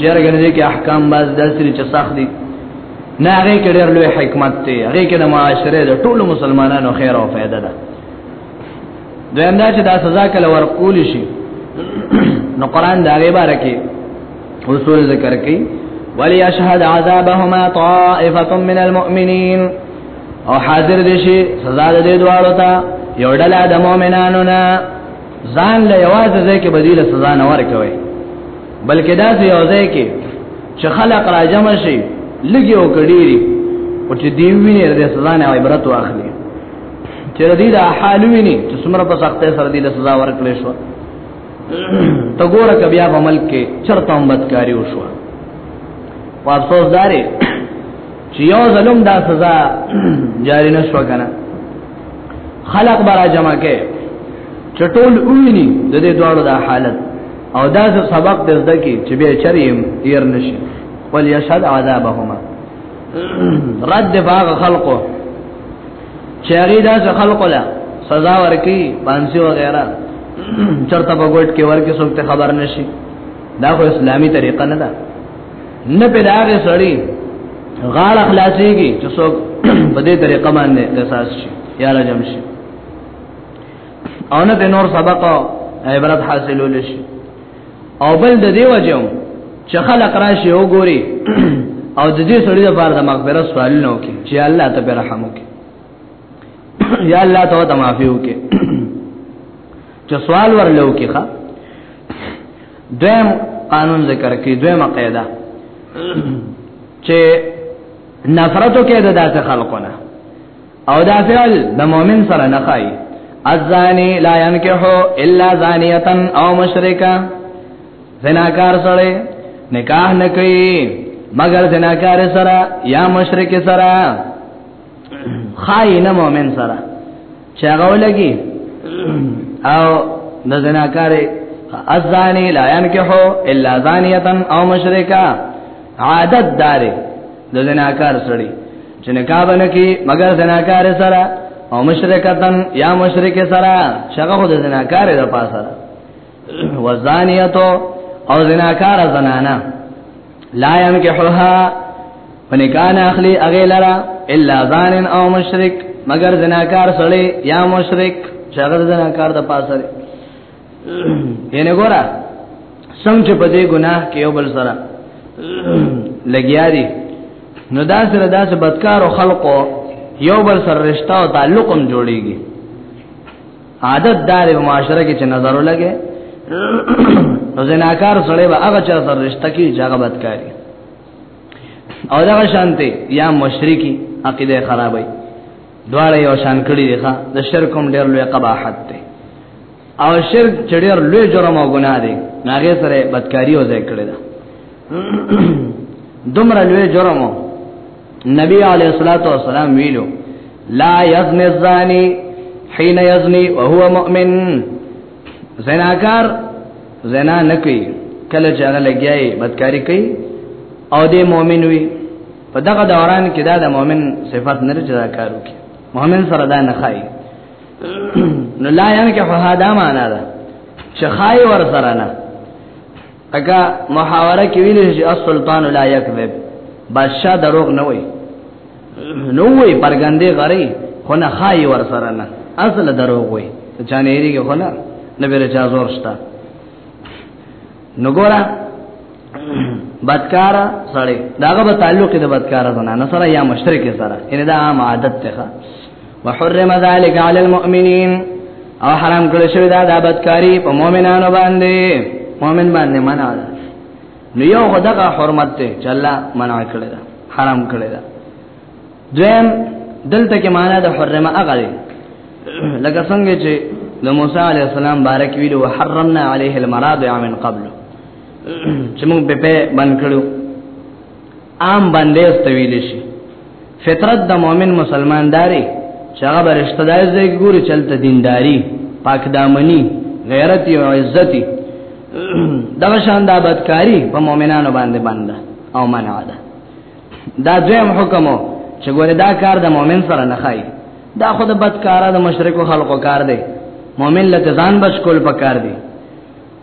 چیرې ګرځي کې احکام باز داسې چې سخت دي نه هغه کې ډېر لوی حکمت دی هغه کې د معاشره د ټولو مسلمانانو خیر او فائدہ ده دویم دا چې دا سزا کله ورکول شي نو قران دا غي بار کې اصول ذکر کوي ولی اشهد عذابهما طائفه من المؤمنین او حاضر دي شي سزا دې دواړو ته یو ډله د مؤمنانو نه ځان له یوازې ځای کې بدیله سزا نه ورکوي بلکې دا چې یو ځای کې چې خلق را جمع شي لګي او کډيري او چې دی ویني د سزا نه عبرت واخلي چې دې دا حال ویني چې څومره په سخته سره دې سزا ورکړې شو ته ګوره ک بیا په ملک کې چرته هم بدکاری وشو په افسوس داري چې یو ظلم دا سزا جاری نشو کنه خلق برا جمع کې چټول اویني د دې دواړو د حالت او دا سبق د زده کې چې به چریم ير نشي ول یشهد عذابهما رد باغ خلقو چری دا خلقو لا سزا ورکی پانسی وغیرہ چرته بغوټ کې ورکی څوک ته خبر نشي دا خو اسلامي طریقه نه ده نه په داغه سړی غاړه خلاصيږي چې څوک په دې طریقه باندې قصاص شي یا رجم شي او نه د نور سبق عبرت حاصلول شي او بل د دې وجه چې خلق راشي او ګوري او د دې سړي لپاره د مغفرت سوال نه وکي چې الله ته رحم وکي یا الله ته د معافي وکي چې سوال ورلو کې ښا دویم قانون ذکر کی دویمه قاعده چې نفرتو کې د داسې خلقونه او دا فعل د مؤمن سره نه خای الزانی لا ينكحو الا زانیه او مشرکا زناکار سره نکاح نه کوي مگر زناکار سره یا مشرک سره خای نه مؤمن سره چاغو لګي او د زناکار ازانی لا ينکحو الا زانیه او مشرکا عادت دار د زناکار سړي چې نکاح باندې کې مگر زناکار سره او مشرکتن یا مشرک سره شغه د زناکار د پاسه وزانیتو او زناکار زنانا لا ينكحها فنکان اخلی اغه لرا الا زان او مشرک مگر زناکار سړی یا مشرک شغل زناکار د پاسه ینه ګورا سم چې په دې ګناه کې یو بل سره لګیا دي نو دا سره دا چې بدکار او خلقو یو بل سره رشتہ او تعلق هم جوړیږي عادت دار په معاشره کې چې نظر ولګي نو زناکار سره به هغه چا سره رشتہ کې ځای بدکاری او دا شانته یا مشرکی عقیده خرابای دواړه یو شان کړی دی ښا د شرک هم ډیر لوی قباحت دی او شرک چې ډیر لوی جرم او ګناه دی ناګه سره بدکاری او ځای کړی دا دومره لوی جرم نبی علیہ الصلوۃ والسلام ویلو لا یزنی الزانی حين یزنی وهو مؤمن زناکار زنا نکي کله چې هغه لګیاي بدکاری کوي او د مؤمن وي په دغه دوران کې دا د مؤمن صفات نه جدا کارو کې مؤمن سره دا نه خای نو لا یان کې هدا معنا ده چې خای ور سره نه اګه محاوره کې ویل شي السلطان لا یکذب بادشاہ دروغ نه وای نو وای پرګندې غری خو نه خای ور سره نه اصل دروغ وای چانه یې کې خو نه نه بیره چا زور شتا نو ګورا بدکارا سړی داغه په تعلق د بدکارا زنانه سره یا مشترک سره ان دا عام عادت ته وحرم ذلك على المؤمنين او حرام کړی شوی دا د بدکاری په مؤمنانو باندې مؤمن باندې منع ده نو یو خدغه حرمت ته چې الله منع کړی دا حرام کړی دا دویم دلته کې معنا د حرمه هغه دی لکه څنګه چې د موسی علی السلام بارک ویلو حرمنا علیه المراضع من قبل چې موږ په بند کړو عام باندې استویل شي فطرت د مؤمن مسلمان داري چې هغه برشته دای زې ګوري چلته دینداری پاک دامنی غیرت او عزت دا شان د بدکاری په مؤمنانو باندې باندې او منع ده دا دویم حکم چې ګوره دا کار د مؤمن سره نه خای دا خو د بدکارا د مشرکو خلقو کار دی مؤمن لته ځان بچ کول پکار دی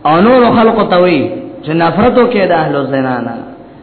او نور خلقو ته وی چې نفرتو کې د اهل زنانه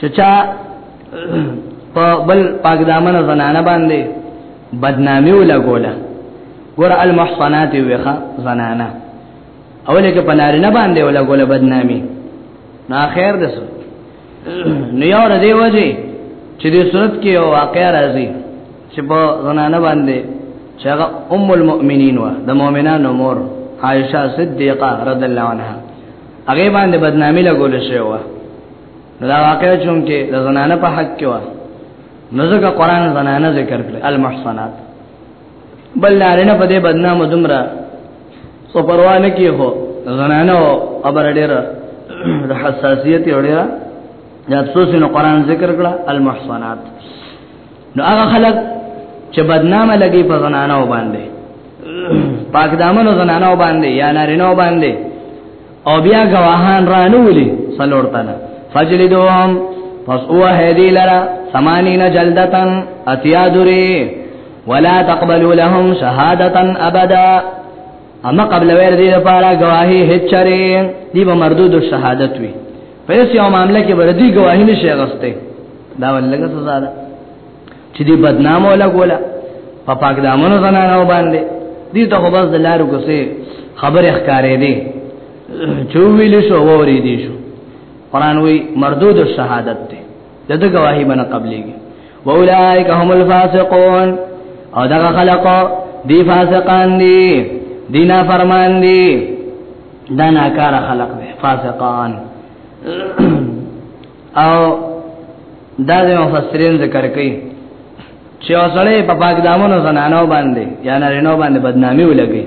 چچا په بل پاک دامن زنانه باندې بدنامي ولګوله ګور المحصنات ویخه زنانه اوله کې پناري نه باندې ولګوله بدنامي نا خیر دې سو نو یو ر دې وځي چې دې صورت کې یو واقع راځي چې په زنانه باندې چې هغه ام المؤمنین و د مؤمنانو مور عائشه صدیقه رضی الله عنها هغه باندې بدنامي لګول شوی و نو دا واقع چون کې د زنانه په حق کې و نو ځکه قران زنانه ذکر کړ المحصنات بل لارنه په دې بدنام دمرا سو پروا نه کې هو زنانه او ابر ډېر د حساسیت اوریا د افسوس نو قران ذکر کړ المحصنات نو هغه خلک چې بدنامه لګي په زنانه باندې پاک دامن زنانه باندې یا نارینه باندې او بیا گواهان رانو ولي سلور تنه فجلدوهم پس او هدی لرا سمانین جلدتن اتیا دوری ولا تقبلو لهم شهادتن ابدا اما قبل ویر دی لپاره گواهی هچره دی به مردود الشهادت وی پس یو معاملې کې بردی گواهی نشه غسته دا ولګه سزا ده چې دې بدنامو لګولا په پاک دامنو زنانو باندې دې ته خو بس د لارو کوسه خبره ښکارې دي چوویل شو ووري دي شو قران وی مردود الشهادت ته دغه گواہی باندې قبليږي واولائک هم الفاسقون او دغه خلق دی فاسقان دی دینا فرمان دی دا ناکار خلق دی فاسقان او دا د مفسرین ذکر کوي چې اوسړې په پاک دامنو زنانو باندې یا نارینو باندې بدنامي ولګي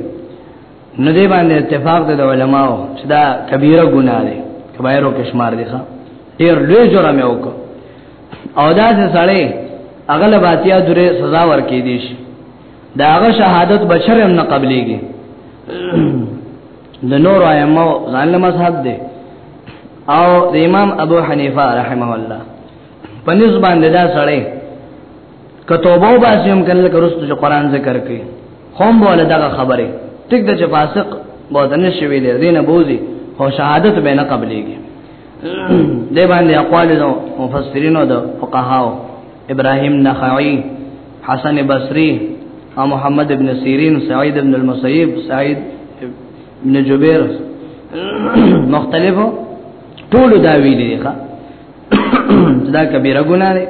نو دې باندې اتفاق د علماو چې دا کبیره ګناه ده کبایرو کې شمار دي ښا ډیر لوی جرم یې وکړ او دا چې سړې اغل باتیا درې سزا ورکې دي شي دا هغه شهادت بشر هم نه قبليږي د نور ائمه ځان له مذهب دي او د امام ابو حنیفه رحمه الله په نسبت باندې دا سړی کتوبو باسیم کله کرستو چې قران ذکر کوي هم بوله دا خبره ټیک د چې فاسق بودن شوی دی دینه بوزي او شهادت به نه قبليږي دی باندې اقوال د مفسرینو د فقهاو ابراهيم نخعي حسن بصري او محمد ابن سيرين سعيد ابن المسيب سعيد ابن جبیر مختلفو ټول دا ویل دي ښا دا کبیره ګناه ده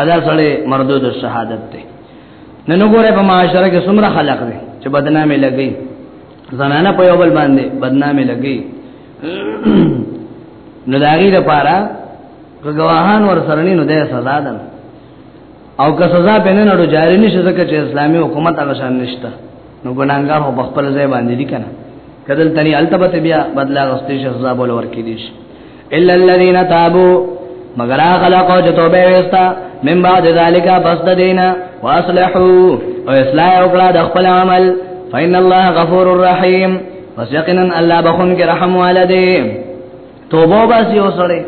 ادا سره مردود شهادت ده نن وګوره په معاشره کې څومره خلق دي چې بدنامي لګي زنانه په یو بل باندې بدنامي لګي نو داغي لپاره که گواهان ور سره نه نو ده سزا ده او که سزا په نه نړو جاری نشي ځکه چې اسلامي حکومت هغه شان نشته نو ګناګار هو بخپل ځای باندې دي کنه کدل تني التبت بیا بدلا غستې شي سزا بول ورکې دي الا الذين تابوا مگر هغه لا کو چې توبه وستا من بعد ذالک پس د دینا واصلحوا او اصلاح وکړه د خپل عمل فإن الله غفور رحيم پس یقینا الله بخون کې رحم والده توبه باسي اوسړي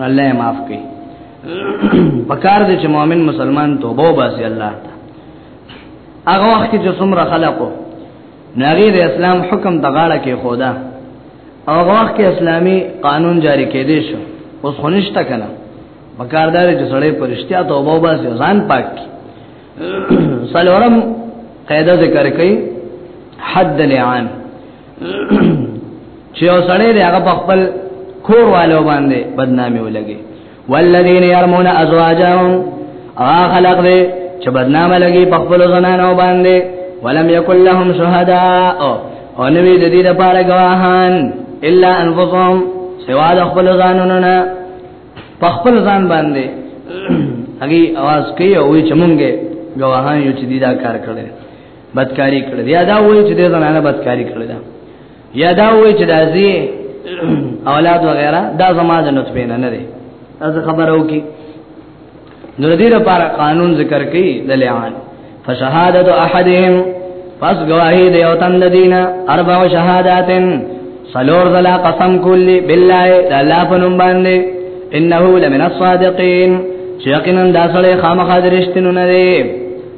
الله معاف کوي پکار دې چې مؤمن مسلمان توبه وباسي الله ته هغه وخت چې څومره خلقو نغی د اسلام حکم د غاړه کې خدا او هغه وخت کې اسلامي قانون جاری کېدې شو اوس خنشت کنه بکاردار چې سړی پرشتیا توبه وباسي ځان پاک کی سلورم قاعده ذکر کړي حد لعان چې اوسړې دی هغه خپل کور والو باندې بدنامي ولګي والذین يرمون ازواجهم هغه خلق دی چې بدنامه لګي په خپل زنانو باندې ولم یکل لهم شهداء او نوی د دې لپاره گواهان الا انفسهم سوا د خپل ځانونو نه په خپل ځان باندې هغه आवाज کوي او چې مونږه گواهان یو چې دې دا کار کړی بدکاری کړی یا دا وایي چې د زنانه بدکاری کړی دا یا دا وایي چې دازي اولاد وغیرہ دا زما د نطفه نه نه دی از خبرو کی نو دې لپاره قانون ذکر کړي د لعان فشهادت احدهم پس گواہی د یو تن دینه اربع شهادتن سلور ذلا قسم کلی بالله د الله په نوم باندې انه لمن الصادقین یقینا دا سره خامخا درشتونه نه دی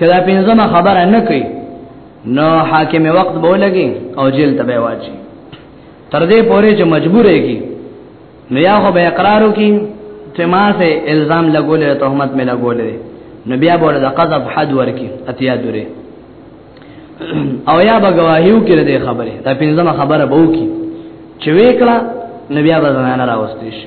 کله پنځمه خبره نه کوي نو حاکم وخت به لګي او جیل ته به واچي تر دې پورې چې مجبور یې نو یا خو به اقرار وکي چې ما سه الزام لګولې تهمت مې لګولې نو بیا به د قذف حد ورکی اتیا دوره او یا به گواهیو کې دې خبره دا پنځمه خبره به وکي چې وکړه نو بیا به زنانه راوستي شي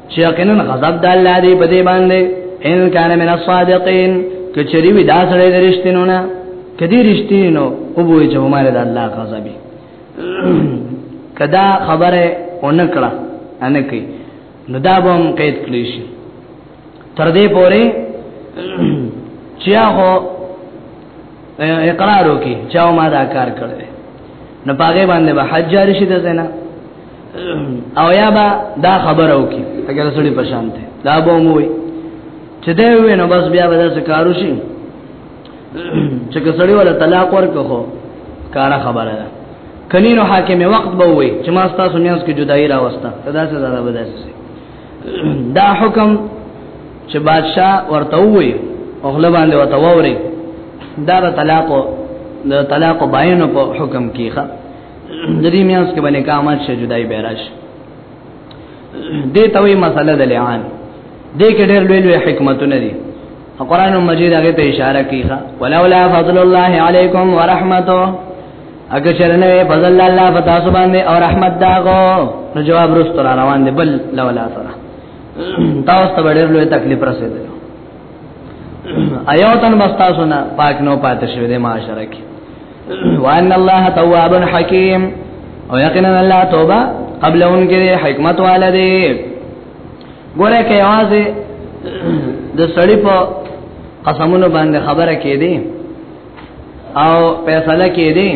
چې یقینا غضب د الله دی په دې باندې ان کان من الصادقین کچری وی دا سره د رښتینو نه کدی رښتینو او بوې چې عمر د الله غضب کدا خبره اونکړه انکی نو دا به هم قید کړی شي تر دې پورې چې هغه اقرار وکي چې ما دا کار کړی نو پاګې باندې به حج جاری شي د زنا او یا با دا خبره وکي اگر سړي پشانته دا به مو وي چې دا وي نو بس بیا به دا کارو شي چې کسړي ولا طلاق ورکو کارا خبره ده کني نو حاکم وخت به وي چې ما تاسو میاس کې جدای را وستا دا څه زړه به داسي دا حکم چې بادشاہ ورته وي او خپل باندې وته ووري دا طلاق د طلاق باینو په حکم کې ښه د دې میاس کې باندې کامات شه جدای بیراش دې توي مسله د لعان دې کې ډېر لوی لوی حکمتونه دي قرآن مجید هغه ته اشاره کوي ولولا فضل الله علیکم ورحمته اګه چرنه فضل الله پتا سو باندې او رحمت داغو نو جواب رستور روان دي بل لولا سره تاسو ته ډېر لوی تکلیف رسیدل ایوتن بستا سنا پاک نو پاتې شوی د معاشره کې وان الله تواب حکیم او یقینا الله توبه قبل ان کې حکمت والا دی ګوره کې आवाज د سړی په قسمونو باندې خبره کې دی او فیصله کې دی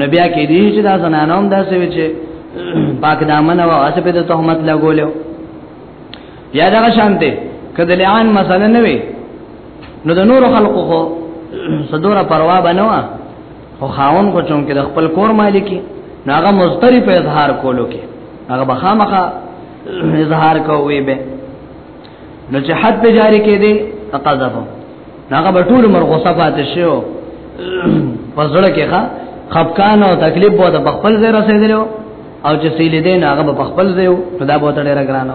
نبي کې دی چې دا زنانوم داسې وچ پاک دامن او اسه په تهمت لګولیو یا دا شانته کدلعان مسله نه وي نو د نور خلقو خو صدوره پروا بنوا خو خاون کو چون کې د خپل کور مالکی ناغه مستری په اظهار کولو کې هغه بخامخه اظهار کوي به نو چې حد به جاری کې دي تقاضا وو هغه به ټول مر غصه پاتې شو پزړه کې ښا خفقان او تکلیف وو د خپل ځای رسیدلو او چې سیلې دین هغه په خپل ځای نو دا به تړه را ګرانه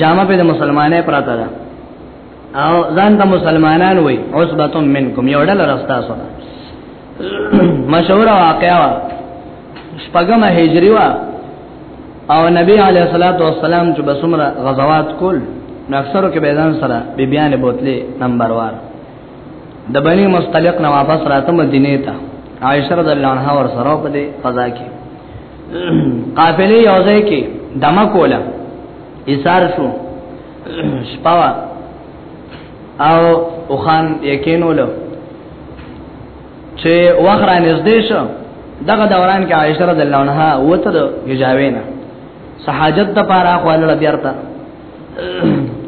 جامه په مسلمانې پراته ده او ځان ته مسلمانان وای عصبه منکم یو ډل راستا سو مشهور واقعا شپږم هجری وا او نبی علیه الصلاۃ والسلام چې بسمره غزوات کول نو اکثرو کې بيدان سره بیبيان بوتلې نمبر وار د بنی مستلق نه واپس راته مدینه ته عائشہ رضی الله عنها ور سره په دې فضا کې قافله یوځای کې دمه کوله ایثار شو شپوا او اوخان یقینولو چې وخره نږدې شو دغه دوران کې عائشہ رضی الله عنها وته د یجاوینا سحاجت د پاره خپل لړ بیرته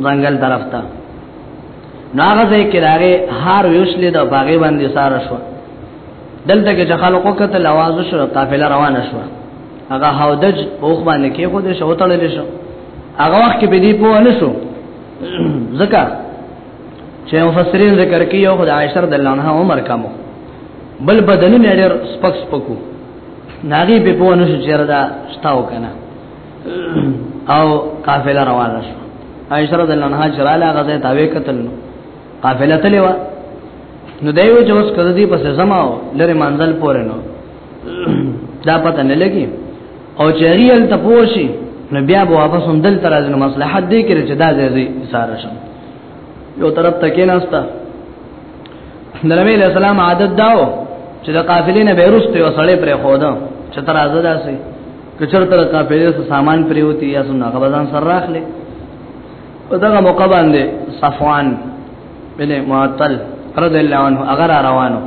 ځنګل طرف ته نو هغه ځای کې راغې هار ویوشلې د باغې باندې ساره شو دلته کې چې خلکو کته لواز شو قافله روانه شو هغه هودج اوخ باندې کې خو دې شو تړلې شو هغه وخت کې به دې په ونه شو ځکه چې مفسرین ذکر کوي یو خدای عائشہ رضی الله عنها عمر کمو بل بدنونه ډېر سپک سپکو ناغي به په ونه شو چیردا شتاو کنه او قافله روانه شو عائشہ رضی الله عنها جراله غزه تاوی قتل قافله تلوا نو دیو چې اوس کړه دی پس زماو لره منزل پورې نو دا پته نه لګي او چې ریل تپوشي نو بیا به واپس هم دل تر ازنه مصلحت دی کړي چې دا ځای ساره شم یو طرف تکیناستا د نبی له سلام عادت داو چې د قافلې نه بیرست یو سړی پر خوده چې تر آزاد شي کچر تر قافلې سره سامان پریوتی یا څنګه غبزان سره راخلې په دغه موقع باندې صفوان بن معطل رضی الله عنه اگر روانو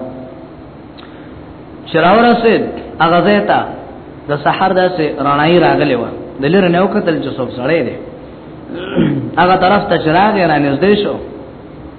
شراور سید اغه زیتا د سحر داسې رڼای راغلی و د لیر نه وکتل چې څوک سړی دی هغه طرف ته چراغ را نږدې شو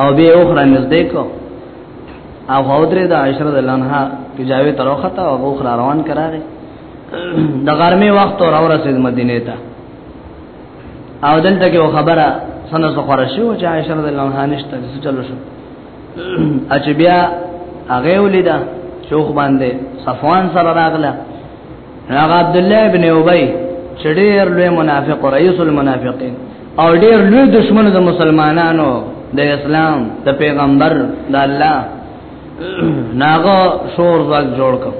او به اوخ را نږدې کو او غودره د عشره د لنها کې جاوي تر وخته او اوخ را روان کراغه د غرمه وخت اور اورسید مدینه ته او دلته کې خبره سنه سو خور شو چې عائشہ رضی الله عنها نشته څه چلو شو اچ بیا هغه ولیدا چوخ باندې صفوان سره راغله هغه عبد الله ابن ابي چې ډېر لوی منافق او رئیس المنافقین او ډېر لوی دشمن د مسلمانانو د اسلام د پیغمبر د الله ناغه شور ځل جوړ کړ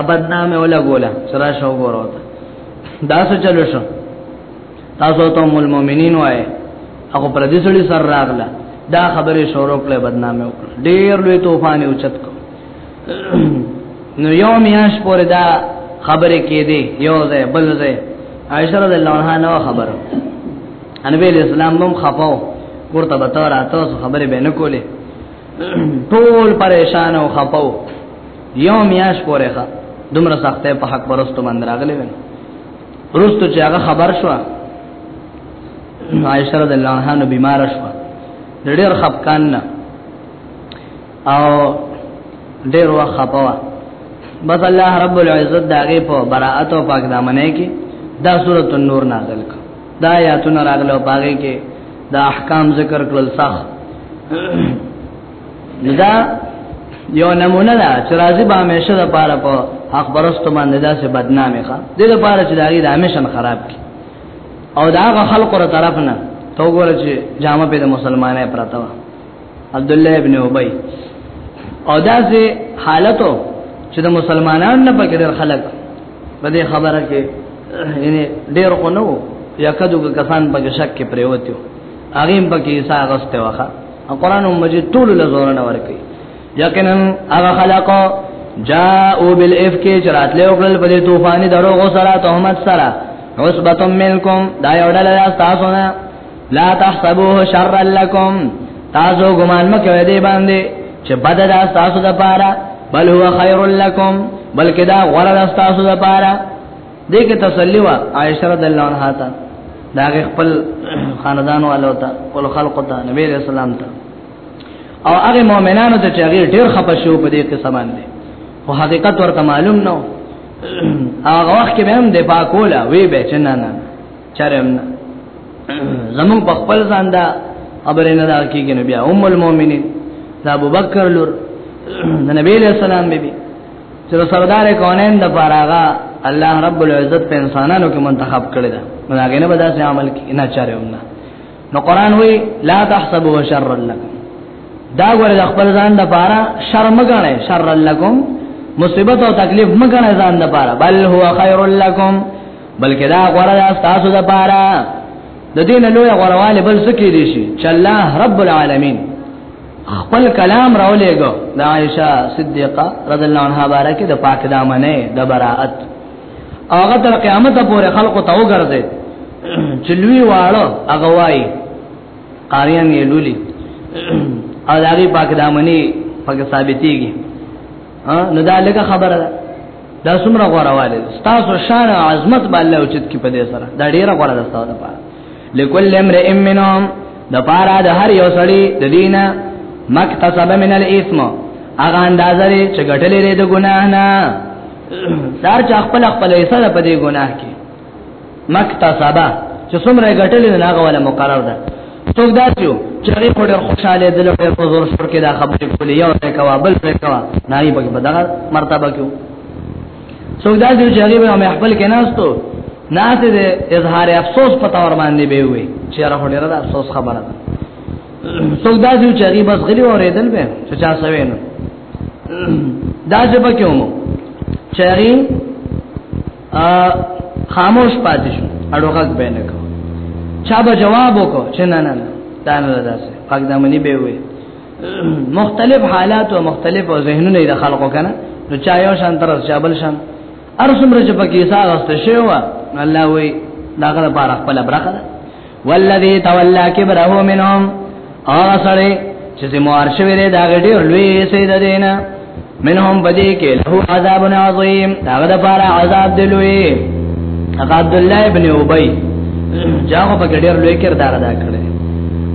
ابد نامه ولا ګولا سره شو ګورو دا څه چلو شو تاسو ته مول مؤمنین وای هغه پر دې سړي سر راغله دا خبره شروع کړه بدنامه وکړه ډېر لوی توفان اوچت کو نو یو میاش پورې دا خبرې کې دي یو ځای بل ځای عائشہ رضی الله عنها نو خبر انبي اسلام هم خپاو ورته به تور تاسو خبرې به نه کولې ټول پریشان او خپاو یو میاش پورې ښه دومره سختې په حق پرستو باندې راغلي ونه روستو چې هغه خبر شو عائشہ رضی الله عنها نو بیمار شو ډېر خپکان نه او ډیر وخت خپوا بس الله رب العزت داغه په براءت او پاک دامنه کې دا سورۃ النور نازل کړ دا آیاتونه راغله او باغې کې دا احکام ذکر کړل صح دا یو نمونه ده چې راځي به همیشه د پاره په حق برستو باندې دا څه بدنامي ښه د دې لپاره چې دا غي د همیشه خراب کی او دا غ خلق را طرف نه تو ګور چې جامه په مسلمانې پرتا عبد الله ابن ابي او دا سه حالتو چې د مسلمانانو نه پکې ډېر خلک په دې خبره کې یعنی ډېر خو نه وو یا کدو کسان پکې شک کې پریوتیو هغه هم پکې عیسی غسته وخه قرآن مجید ټول لزور نه ورکی یقینا هغه خلق جاءو بالافک چرات له وکړل په دې طوفاني دروغ سره تهمت سره عصبتم منکم دا یو ډله تاسو نه لا تحسبوه شر لكم تاسو ګمان مکه دې باندې چې بد دا تاسو د پاره بل هو خير لكم بلکې دا غوړه دا تاسو د پاره دې کې تسلی وا عائشہ رضی الله عنها ته دا خپل خاندان والو ته خپل خلق ته نبی رسول الله ته او هغه مؤمنانو ته چې هغه ډېر خپه شو په دې قسم باندې او حقیقت ورته معلوم نو هغه وخت کې به هم د پاکولا وی به چنانه چرم زمون په خپل ځان دا خبره نه دا کیږي نبی ام المؤمنین دا ابو بکر لور د نبی له سلام بیبي چې سردار کونین د پاراغا الله رب العزت په انسانانو کې منتخب کړی دا مګر هغه نه بداسه عمل کې نه چاره ونه نو قران وی لا تحسبوا شر لكم دا ګور د خپل ځان د پاره شرم غنه شر لكم مصیبت او تکلیف مګنه ځان د پاره بل هو خير لكم بلکې دا غور د تاسو د پاره د دین لوی غورواله بل سکی دي شي چې الله رب العالمین خپل کلام راولېګو د عائشه صدیقه رضی الله عنها بارکه د پاک دامنه د براءت هغه تر قیامت پورې خلکو ته وګرځي چې لوی واړه هغه وای قاریان یې لولي او دغه پاک دامنې پاک ثابتېږي نو دا لګه خبره ده دا څومره غوړواله تاسو شان عظمت باندې اوچت کې په دې سره دا ډیره غوړه ده تاسو لپاره لکل امرئ منهم د پارا د هر یو سړی د دینه مکتسب من الاثم اغه اندازه لري چې ګټلې لري د ګناه نه سار چا خپل خپل یې سره په دې ګناه کې مکتسب چې څومره ګټلې نه هغه ولا مقرر ده څوک دا چې چې په ډېر خوشاله دي له په زور سره کې دا خبرې کولې یو څه کوا بل څه کوا نه یې په دغه مرتبه کې څوک دا چې هغه به خپل کې ناستو ناس دې اظهار افسوس پتا ور باندې به وي چې را هډره د افسوس خبره ده څوک دا چې هغه بس غلی اوریدل به چې چا سوي نه دا چې پکې ومو چې هغه خاموش پاتې شو اړوخک به نه کو چا به جواب وکړو چې نه نه دا نه داسې پاک دمنی به وي مختلف حالات او مختلف ذهنونه د خلقو کنه نو چا یو شان تر چا بل شان ارسمره چې پکې ساغسته شوی و الله وی داغه لپاره خپل برخه ده والذي تولى كبره منهم هغه سره چې زموار شوی دی دا ډېر لوی سید دینا منهم بدی کې له عذاب عظیم هغه لپاره عذاب دی لوی هغه عبد الله ابن ابي جاغه په ډېر لوی کردار ادا کړی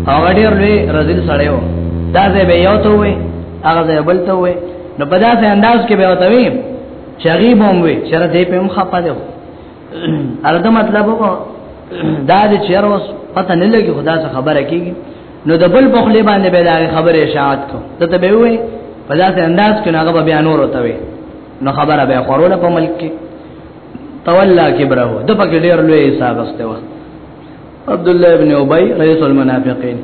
هغه ډېر لوی رزل سره و دا زه به یو ته وې هغه زه بل ته وې نو په داسې انداز کې به وته وې چغي بوم وی چر دې په مخه پدو ارده مطلب دا دې چر اوس پته نه لګي خدا څخه خبره کیږي نو د بل بخلې باندې به دا خبره اشاعت کو ته ته به وې په داسې انداز کې هغه بیا نور وته وي نو خبره به خوروله په ملک کې تولا کبره د پکې ډېر لوی حساب استه وخت عبد الله ابن ابي رئيس المنافقين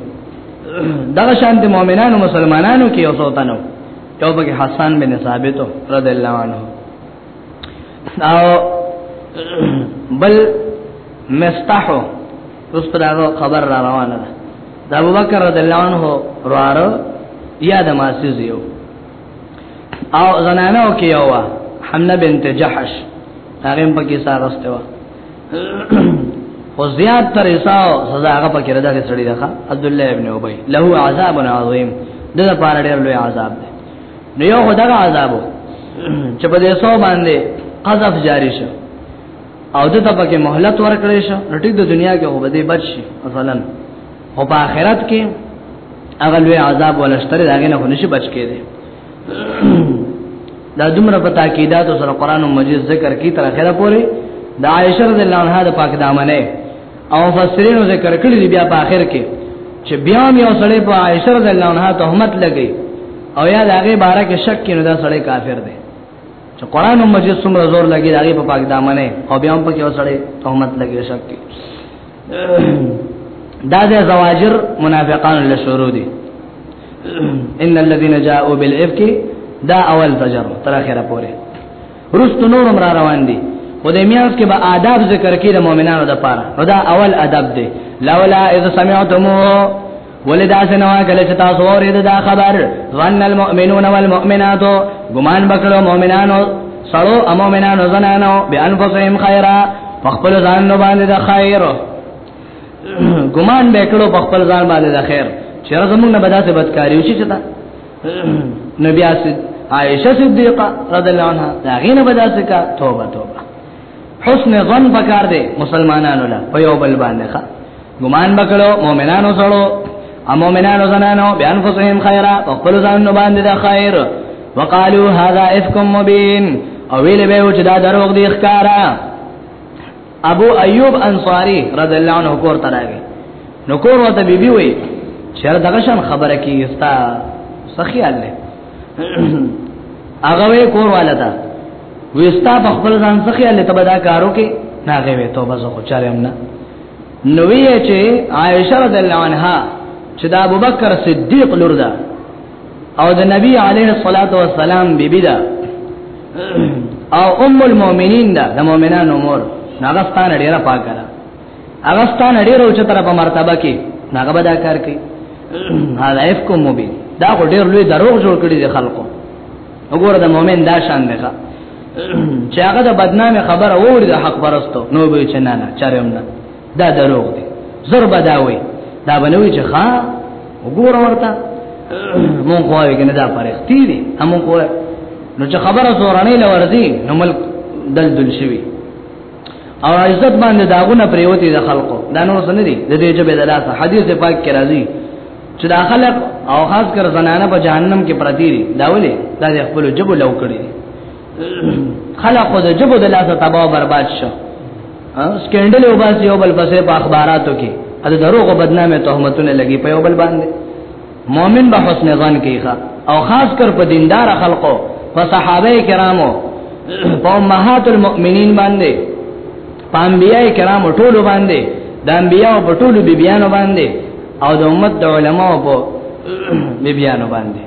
دا شان د مؤمنانو مسلمانانو کې اوسو تنو یو پکې حسن بن ثابت رضی الله عنه او بل مستحو اوس پر هغه خبر را روانه ده د ابوبکر رضی الله عنه رواره یا د ماسیز یو او زنانو کې یو حمله بنت جحش هغه پکې سارسته و خو زیات تر حساب سزا هغه پکې ردا کې سړی ده عبد الله ابن ابي له عذاب عظیم دغه پاره ډېر لوی عذاب دی نو یو خدای عذاب چې په دې سو باندې قذف جاری شو او دته پکې مهلت ورکړې شو رټیک د دنیا کې وبدې بچ شي مثلا او په آخرت کې هغه لوی عذاب ولشتره داګه نه نشي بچ کېږي دا دومره په تاکیدات سره قران مجید ذکر کی تر اخره پوری د عائشه رضی الله عنها د پاک دامنه او مفسرین ذکر کړی دی بیا په اخر کې چې بیا مې اوسړې په عائشه رضی الله عنها تهمت لګی او یا دغه باره کې شک کینو دا سړی کافر دی چې قران مجید څومره زور لګی دغه په پاک دامنه او بیا هم په کې اوسړې تهمت لګی شک کی دا د زواجر منافقان له شروع دي ان الذين جاءوا بالافك دا اول زجر تر اخره پوره رست نور را روان دي او د میاس کې به آداب ذکر کړي د مؤمنانو د پاره نو دا اول ادب دی لولا اذا سمعتمو ولدا سنوا کله چې تاسو اورید دا خبر ظن المؤمنون والمؤمنات ګمان بکړو مؤمنانو سړو امؤمنانو زنانو بانفسهم خیرا فخپل ځان نو باندې د خیر ګمان به کړو په خپل ځان باندې د خیر چې زمونږ نه بداسه بدکاری وشي چې تا نبی اسد عائشہ صدیقہ رضی الله عنها دا غینه بداسه کا توبه توبه حسن ظن پکار دی مسلمانانو لا په یو بل باندې ښه ګمان بکړو مؤمنانو سره ا مؤمنانو زنانو بیان فسهم خیره په خپل ځان باندې د خیر وقالو هذا افکم مبین او ویل به چې دا دروغ دی ښکارا ابو ایوب انصاری رضی الله عنه کور ته راغی نو کور وته بیبي وای چې دغه شان خبره کیږي ستا سخی الله هغه وی کور والا تا وستا په خپل ځان سخی الله تبدا کارو کې ناغه وی توبه زه خو چاره نه نو وی چې عائشه رضی الله عنها چې دا ابوبکر صدیق لور ده او د نبی علیه الصلاۃ والسلام بیبی دا او ام المؤمنین دا د مؤمنانو مور هغه ستان ډیره پاکه ده هغه ستان ډیره اوچ تر په مرتبه کې هغه به دا کار کوي هغه اف کوم مبین دا ډیر لوی دروغ جوړ کړی دی خلکو وګوره د مؤمن دا شان دی چې هغه د بدنامه خبره ووري د حق پرستو نو به چې نه نه چرېم نه دا دروغ دی زر بداوي دا بنوي چې ښا وګوره ورته مونږ کوی کنه دا پرختی دي هم کوی نو چې خبره زورانه لورځي نو ملک دل دل شوی او عزت باندې داغونه پریوتی د خلقو دا نور څه نه دي د دې جبه دلاسه حدیث پاک کې راځي چې دا خلق او خاص کر زنانه په جهنم کې پراتی دي دا ولې دا خپل جبه لو کړی خلق د جبو د لاسه تباہ او برباد شو سکندل او باز یو بل پسې په اخباراتو کې د دروغ او بدنامه تهمتونه لګي په یو بل باندې مؤمن به حسن ظن کوي او خاص کر په دیندار خلقو په صحابه کرامو په امهات المؤمنین باندې په انبیاء کرامو ټول باندې د انبیاء په ټول بیبیانو باندې او د امت د علماو په بیبیانو باندې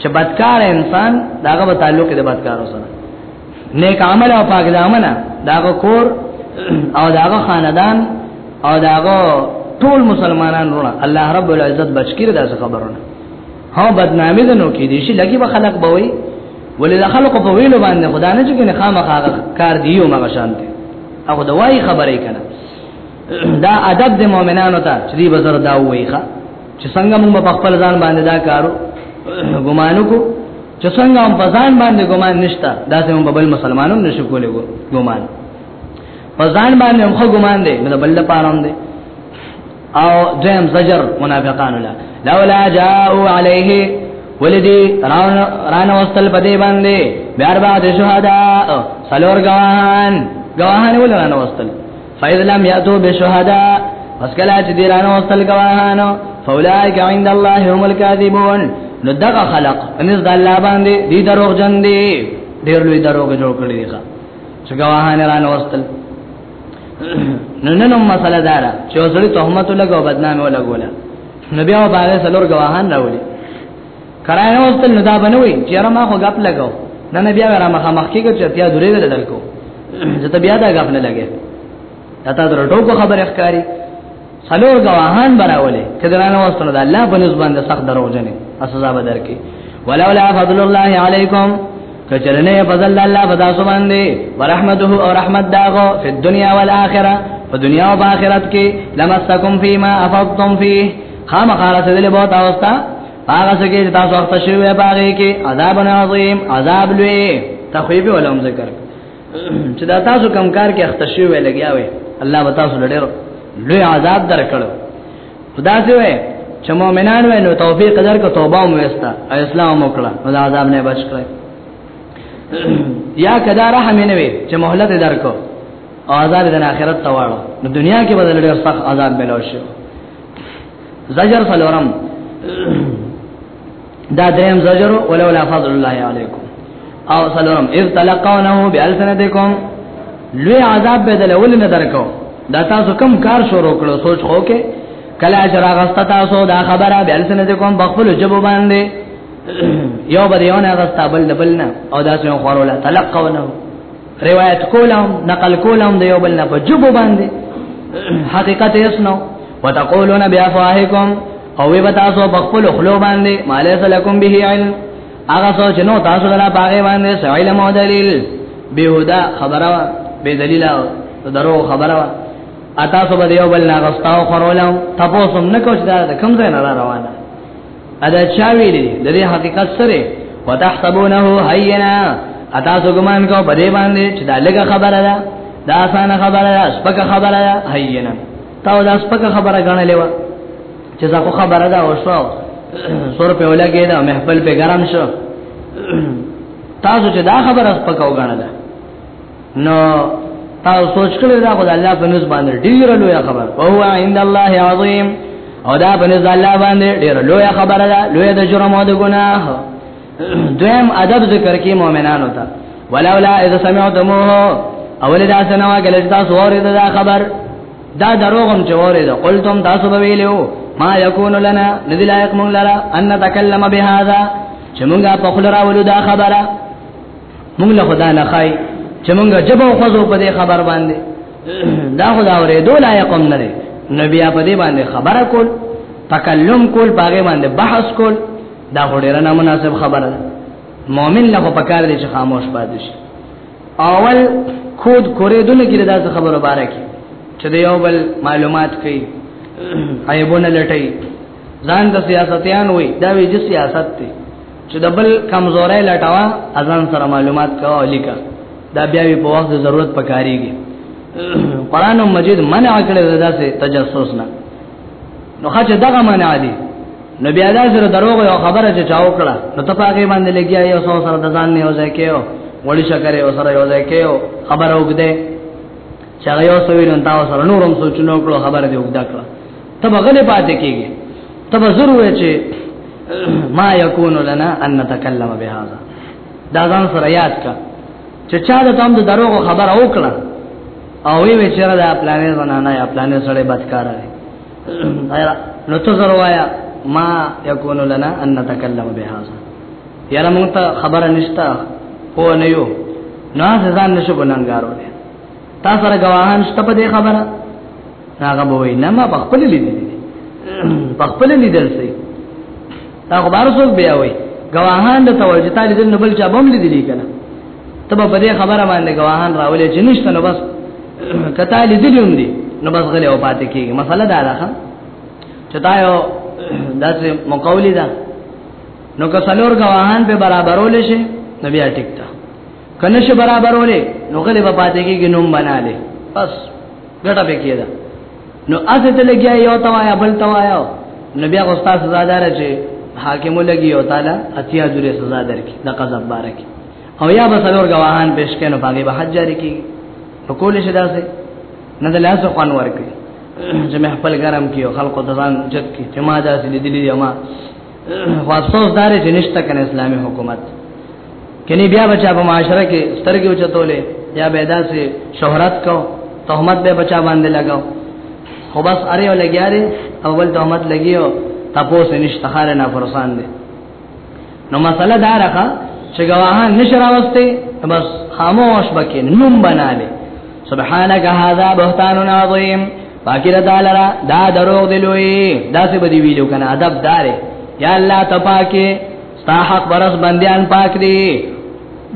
چې بدکار انسان داغه په تعلق د بدکار سره نیک عمل او پاک دامنه داغه کور او داغه خاندان او داغه ټول مسلمانان رونه الله رب العزت بچکیر دا خبرونه هو بدنامي ده نو کې دي شي لګي به خلق به وي ولې د خلق په ویلو باندې خدا نه چې کنه خامخا کار دیو مګه شانته هغه دوای خبرې کنه دا ادب د مؤمنانو ته چې دی بزر دا وایخه چې څنګه موږ په خپل ځان باندې دا کارو ګمانو کو چې څنګه هم په ځان باندې ګمان نشتا دا سه موږ بل مسلمانو نشو کولای ګمان په ځان باندې هم خو ګمان دی نو بل لپاره هم دی او دیم زجر منافقان لا لولا جاءوا عليه ولدي ران ران واستل پدې باندې بیار با د شهدا سلور غواهان غواهان ولران واستل فإذ لم يأتوا بشهداء پس کله چې دیرانو استل گواهانو فاولائک عند الله هم الكاذبون نو دغه خلق انس د الله باندې دی دروغ جن دی ډیر لوی دروغ جوړ کړی دی چې گواهان رانه واستل نو نن هم مسله دارا چې وسړي تهمت لګو بدنامي ولګولا نبي او باغ سلور گواهان راولي کرایه واستل نه دا بنوي چې را ما خو غپ لګاو نه نه بیا را مخه مخ کېږي چې بیا درې ویل درکو زه ته بیا دا غپ نه لګې دا تا درټو کو خبره ښکاری څلور غواهان براولې چې درانه واستل دا الله په نسبت باندې سخت دروځنه اساسا به درکې ولولا فضل الله علیکم کچرنه فضل الله فدا سبحان دی ورحمته او رحمت داغو په دنیا او آخرت په دنیا او آخرت کې لمسکم فیما افضتم فیه خام خارا سے دل بہت آوستا پاگا سکے جتا سوخت شوئے پاگے کے عذاب عظیم عذاب لوئے تخویب والا ہم ذکر چې دا تاسو کم کار کې اخته شوی لګیا وي الله به تاسو لړ لوی عذاب درکړو خدا سي وي چې مؤمنان وي نو توفیق درکو توبه مو وستا اسلام وکړه نو دا عذاب نه بچ کړئ یا کدا رحم نه وي چې مهلت درکو او عذاب د آخرت تواړو نو دنیا کې بدل ډېر سخت عذاب ملو شو زجر سلورم دا دریم زجر ولولا فضل الله علیکم او سلورم اذ تلقونه بالسنتکم لوی عذاب بدل ول نه درکو دا تاسو کم کار شروع کړو سوچ خو کې کلا چراغ است تاسو دا خبره بالسنتکم بخل جب باندې یو بده یو نه غستا بل بل نه او دا څنګه خورول تلقونه روایت کولم نقل کولم د یو بل نه په جوب باندې حقیقت یې سنو وتقولون بافواهکم او وی بتاسو بخپل خلو باندې مالیس لکم به علم هغه سوچ نو تاسو دلا باغې باندې سویل مو دلیل بهدا خبره به دلیل درو خبره اتا سو به یو بل نه غستاو خورولم تاسو هم نه کوچ دا کم ځای نه روانه ادا چا ویل د دې حقیقت سره وتحسبونه هینا ادا زګمان کو بده باندې چې دا لګه خبره ده دا آسان خبره ده سپکه خبره ده هینا تا دا سپکه خبره غنلې و چې زه خبره ده او شو سور په ولګې دا محفل په ګرم شو تاسو چې دا خبره سپکه وګڼله نو تاسو سوچ کړئ دا خدای الله په نس باندې ډیر لوی خبر او هو عند الله عظیم او دا په نس الله باندې ډیر لوی خبر ده لوی د جرم او د ګناه دویم ادب ذکر کې مؤمنانو ته ولولا اذا سمعتموه اول دا سنوا کله چې تاسو اورید دا خبر دا دروغم چې اورید قلتم تاسو به ویلو ما یکون لنا ندی لایق مون لرا ان نتکلم بهذا چې مونږه په خلرا ولدا خبره موږ له خدای نه خای چې موږ جبو خوځو په دې خبر باندې دا خدای اورې دوه لایق هم نه دی نو بیا په دې باندې خبره کول تکلم کول باغې باندې بحث کول دا هډیر نه مناسب خبره ده مؤمن له په کار دي چې خاموش پاتې شي اول خود کورې دونه کې دا خبره باره کې چې د یو بل معلومات کوي ایبونه لټي ځان د سیاستيان وي دا وی چې سیاست دی چې دبل کمزورې لټوا اذان سره معلومات کا لیکا دا بیا په وخت ضرورت پکاريږي قران مجید منع کړی دا سه تجسس نه نو خاطر دغه منع دي نو بیا دا سره دروغ یو خبره چې چاو کړه نو ته پاګې باندې لګیا یو څو سره د ځان نه یو ځای کېو وړي شکر یو سره یو ځای کېو خبره وګده چې یو څو وینم تاسو سره نورم سوچنو کړو خبره دې وګدا کړه تب غلې پاتې کیږي تب ضرور چې ما یکون لنا ان نتکلم بهذا دا ځان سره یاد کا چې چا د تام د دروغ خبر او کړه او وی وچره د پلانې زنانه یا پلانې سره بدکار دی نو ته زرو وایا ما یکون لنا ان نتکلم بهذا یاره مونږ ته خبره نشتا هو نه یو نه ځان نشو ګناګارو تاسو سره گواهان شته په دې خبره هغه به وي نه ما په خپل لیدل په خپل لیدل سي دا خبر څوک بیا وي گواهان د توجه تعالی دې نبل چا بم لیدلی کنه ته په دې خبره باندې گواهان راولې چې نشته نو بس کته لیدلی هم دي نو بس غلې او پاتې کیږي مسله دا ده چې دا یو داسې مقولې ده نو که څلور گواهان به برابرول شي نبي اټیک کنه شي برابرولې نو غلې په پاتې کې نوم بناله بس ګټه به کېده نو اته ته لګیا یو توایا بل توایا نو بیا استاد سزا دار چې حاکم لګي او تعالی اتیا جوړه سزا درکې د قضب بارک او یا به څلور غواهان پیش کینو باندې به حج جاری کی په کول شي داسې نه د لاس خوان ورکړي چې مې خپل ګرم کیو خلکو ته ځان جد کی چې ما داسې لیدلی ما خو افسوس دار چې نشته کنه اسلامي حکومت کني بیا بچا په معاشره کې سترګې وچتولې یا به داسې شهرت کو تهمت به بچا باندې لگاو خو بس اره لګیاره اول تهمت لګیو تاسو نشته خاله نه فرسان دي نو مسله دا راخه چې گواهان نشراوسته بس خاموش بکې نوم بناله سبحانك هذا بهتان عظيم باقی را تعالی را دا دروغ دی لوی دا څه بدی ویلو کنه ادب دار یا الله تپاکه ستا حق برس بندیان پاک دی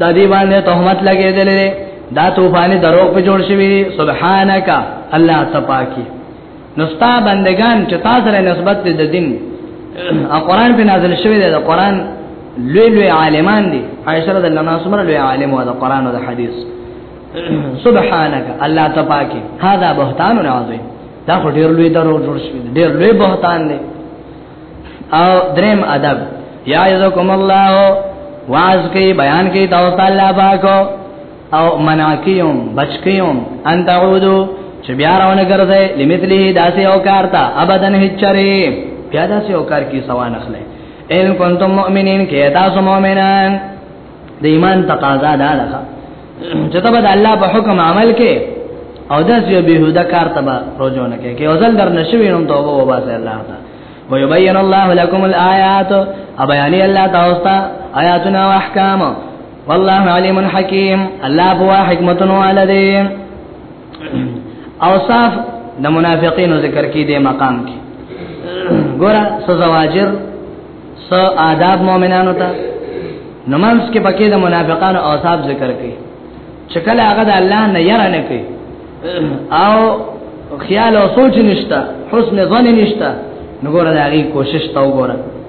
د دې باندې تهمت لګېدلې دا طوفاني دروغ په جوړ شوی سبحانك الله تپاکه نستا بندگان چې تاسو سره نسبت دي د دین ا قران په نازل شوی دی د قران لوی لوی عالمان دي عائشہ رضی الله عنها سره لوی عالم و د قران او د حدیث سبحانك الله تبارك هذا بهتان عظيم دا خو ډیر لوی درو جوړ شوی ډیر لوی بهتان دی او دریم ادب یا یذکم الله واز کی بیان کی تاسو الله پاکو او مناکیوم بچکیوم ان تعودو چې بیا راونه ګرځي لمثله داسې او کارتا ابدن هچره بیا داسې او کار کی سوا نخله ان کنتم مؤمنین کې تاسو مؤمنان د ایمان تقاضا دا ده چې ته به الله په حکم عمل کې او داس یو بهوده کار تبا روزو نه کې کې اوزل در نشوي نو توبه وباسه الله ته ويبين الله لكم الآيات أبياني الله تعالى آياتنا وأحكامه والله عليم حكيم الله بوا حكمتنا على دين اوصاف د منافقینو ذکر کی دی مقام کې ګوره سزواجر س آداب مؤمنانو ته نماز کې پکې د منافقانو اوصاف ذکر کړي چکل هغه د الله نه یره نه کوي او خیال او سوچ نشتا حسن ظن نشتا نګور دا غي کوشش تا وګوره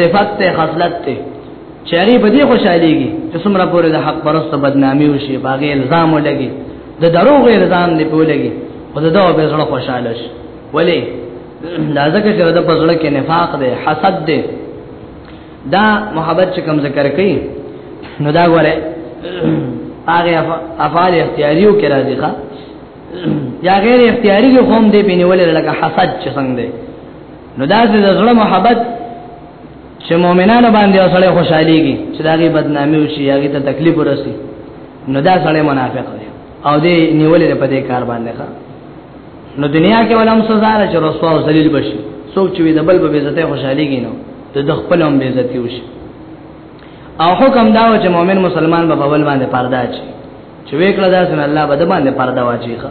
صفات ته خصلت ته چری په دې خوشاليږي چې څومره پورې د حق پرسته بدنامي وشي باغې الزام ولګي د دروغ الزام دی په لګي او دا دوا به زړه خوشاله شي ولی دا ځکه چې د پزړه کې نفاق دی حسد دی دا محبت چې کم ذکر کوي نو دا غره هغه افعال اختیاریو کې راځي ښا یا غیر اختیاری کوم دی بنول لکه حسد چې څنګه دی نو دا چې د زړه محبت چې مؤمنانو باندې اوسړه خوشاليږي چې دا غي بدنامي وشي یا غي ته تکلیف ورسي نو دا سړی منافق دی او دې نیولې په دې کار باندې ښه نو دنیا کې ولهم سزا را چې رسوا او ذلیل بشي څوک چې د بل په عزت خوشاليږي نو ته د خپل هم عزت وشي او حکم دا و چې مؤمن مسلمان په بول باندې پرده شي چې وکړه دا سن الله بده باندې پرده واچيخه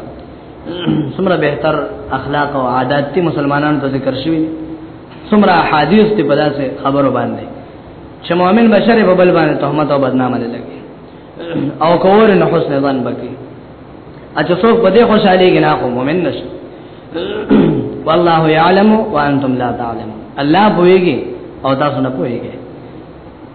څومره بهتر اخلاق او عادت دي مسلمانانو ته ذکر شوی څومره حدیث ته پداسه خبرو باندې چې مؤمن بشر په بل باندې تهمت او بدنامه لګي او کور نه حسن ظن بکی اچھا څوک په دې خوشاله کې نه خو مؤمن نشي والله يعلم وانتم لا تعلمون الله پويږي او تاسو نه پويږئ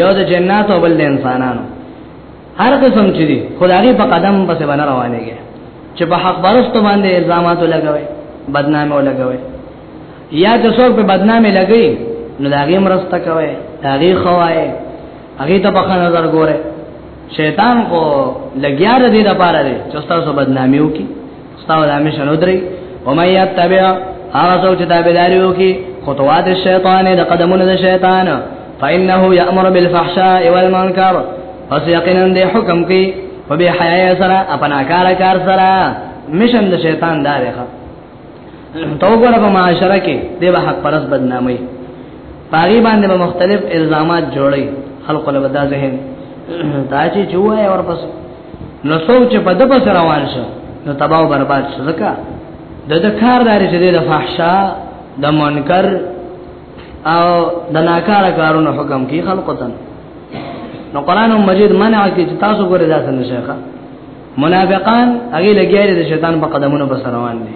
یو د جنات او بل د انسانانو هر قسم چې دي خدای په قدم پس باندې روانيږي چې په حق برست باندې الزامات لګوي بدنامي لګوي یا چې څوک په بدنامي لګي نو دا غي مرسته کوي دا غي خوای هغه ته په نظر ګوره شیطان کو لګیا ردی د پاره دی چې تاسو بدنامي وکي ستاو دا مشن ودري ومن يتبع هغه څوک چې تابعداري وکي خطوات الشیطان د قدمونو د شیطان فإنه يأمر بالفحشاء والمنکر پس یقینا د حکم کوي په بی حیا سره اپنا کار کار سره مشن د شیطان دا دی ښه تو ګره په معاشره کې د به حق پرس بدنامي پاغي باندې به مختلف الزامات جوړي خلق له بدا ذهن دا چې جوه اور پس نو سوچ په د بس روان شو نو تباہ او برباد شو ځکه د د کار داري چې د فحشا د منکر او د ناکاره کارونو حکم کوي خلقو ته نو قران مجید منع کوي چې تاسو ګورئ دا څنګه شيخه منافقان هغه لګیاري د شیطان په قدمونو بس روان دي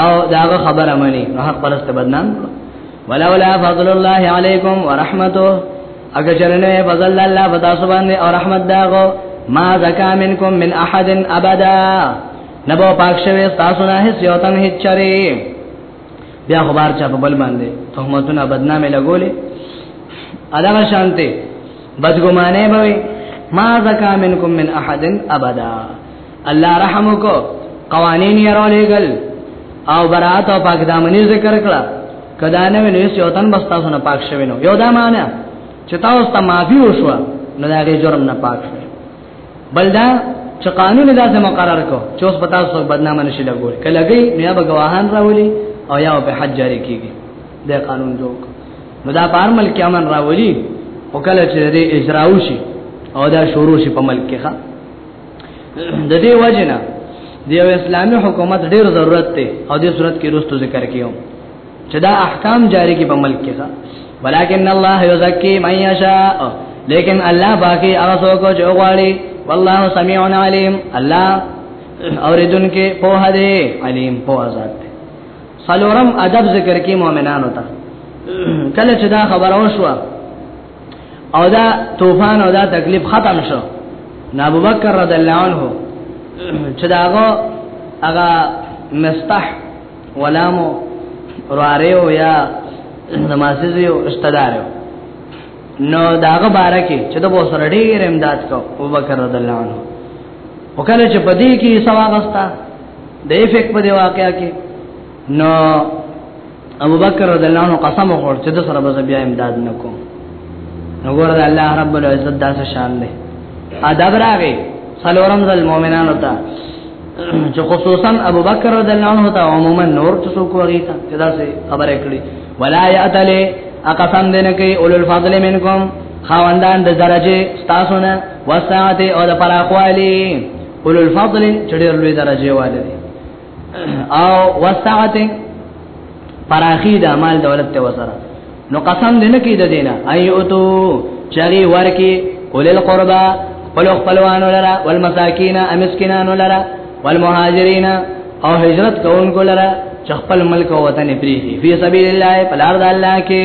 او داغه خبره مني نو حق پرسته بدنام کړو ولولا فضل الله علیکم ورحمته اگر چرنه فضل الله پتا سو باندې او رحمت داغو ما زکا منکم من احد ابدا نبو پاک شوی تاسو نه هیڅ یو تن هیڅ چری بیا خبر چا په بل باندې تهمتونه بدنامه لګولې اداغه شانته بدګمانه به ما زکا منکم من احد ابدا الله رحم کو قوانین یې راولېګل او برات او پاک دامنې ذکر کړه کدا نه ویني چې وطن بس تاسو نه پاک شوی نو یو دا معنی چې تاسو ته معافي وشو نو دا غي جرم نه پاک شو بل دا چې قانون داسې مقرر کو چې اوس پتا سو بدنامه نشي لګول کله گئی نیا به گواهان راولي او یا په حج جاری کیږي دا قانون جوړ نو دا په عمل کې امن راولي او کله چې دې اجرا وشي او دا شروع شي په ملک کې ښه د دې وجنه د یو اسلامي حکومت ډیر ضرورت دی او دې صورت کې رستو ذکر کیو چې دا احکام جاری کی په ملک کې ځا ولکن الله یزکی من یشاء لیکن الله باقی هغه څوک چې غواړي والله سميع عليم الله اوریدون کې په هده علیم په ذات سلورم ادب ذکر کې مؤمنانو ته کله چې دا خبر او شو او دا طوفان او دا تکلیف ختم شو نو ابو بکر رضی الله عنه چې داغه هغه مستح ولامو راریو یا نمازیو استدارو نو داغه بارکه چې د بو سره ډیر امداد کو ابو بکر رضی الله عنه وکاله چې پدې کې سواغستا د افیکټ په دی واقعیا کې نو ابو بکر رضی الله عنه قسم وخور چې د سره به بیا امداد نکوم نو ګور د الله رب العزت داسه شان دی ادب راغی سلورم ذل مؤمنانو ته چې خصوصا ابو بکر رضی الله عنه ته عموما نور ته سو کوی ته دا سه خبره کړی ولا یاتلی اقسم دین کوي اول الفضل منکم خواندان د درجه تاسو نه وسعت او د پراخوالی اول الفضل چې ډېر لوی درجه والي او وسعت فراخی د مال دولت ته وسره نو قسم دې نه کید دینه ایوتو چری ورکی اولل قربا خپل خپلوان لرا والمساکین امسکینان لرا والمهاجرین او هجرت کوونکو لرا چې خپل ملک او وطن پریږي فی سبیل الله په لار د الله کې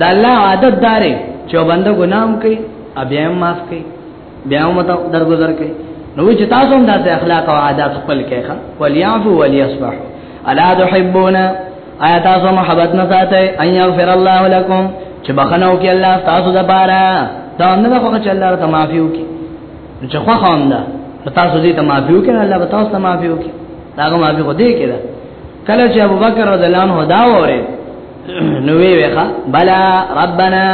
دا الله عادت داري چې بنده ګناهم کوي بیا هم معاف کوي بیا هم ته درگذر کوي نو چې تاسو هم داسې اخلاق او عادت خپل کړئ وليعفو وليصفح الا تحبون آیا تاسو محبت نه ساتي ان يغفر الله لكم چې بخنو کې الله تاسو د بارا دا نه خو چې الله ته معافي وکي چې خو هم ده تاسو دې ته معافي وکړي الله به تاسو ته معافي وکړي دا هغه معافي خو دې کړه کله چې ابوبکر رضی الله عنه دا وره نو وی ویخه بلا ربنا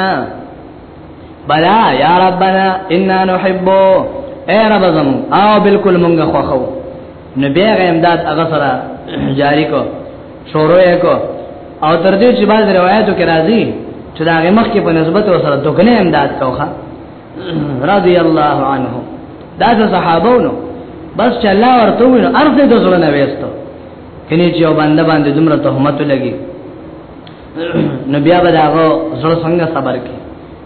بلا یا ربنا انا نحب اے رب زم او بالکل مونږ خوخو نو بیا امداد هغه سره جاری کو شروع یې کو او تر دې چې باز روایتو کې راځي چې دا مخ کې په نسبت سره دوګنه امداد کوخه رضی الله عنه دا صحابونو بس چې الله ورته وینو ارزه د زړه نه وېستو کله چې یو بنده باندې دومره تهمت لګي نو بیا به داغه زړه څنګه صبر کوي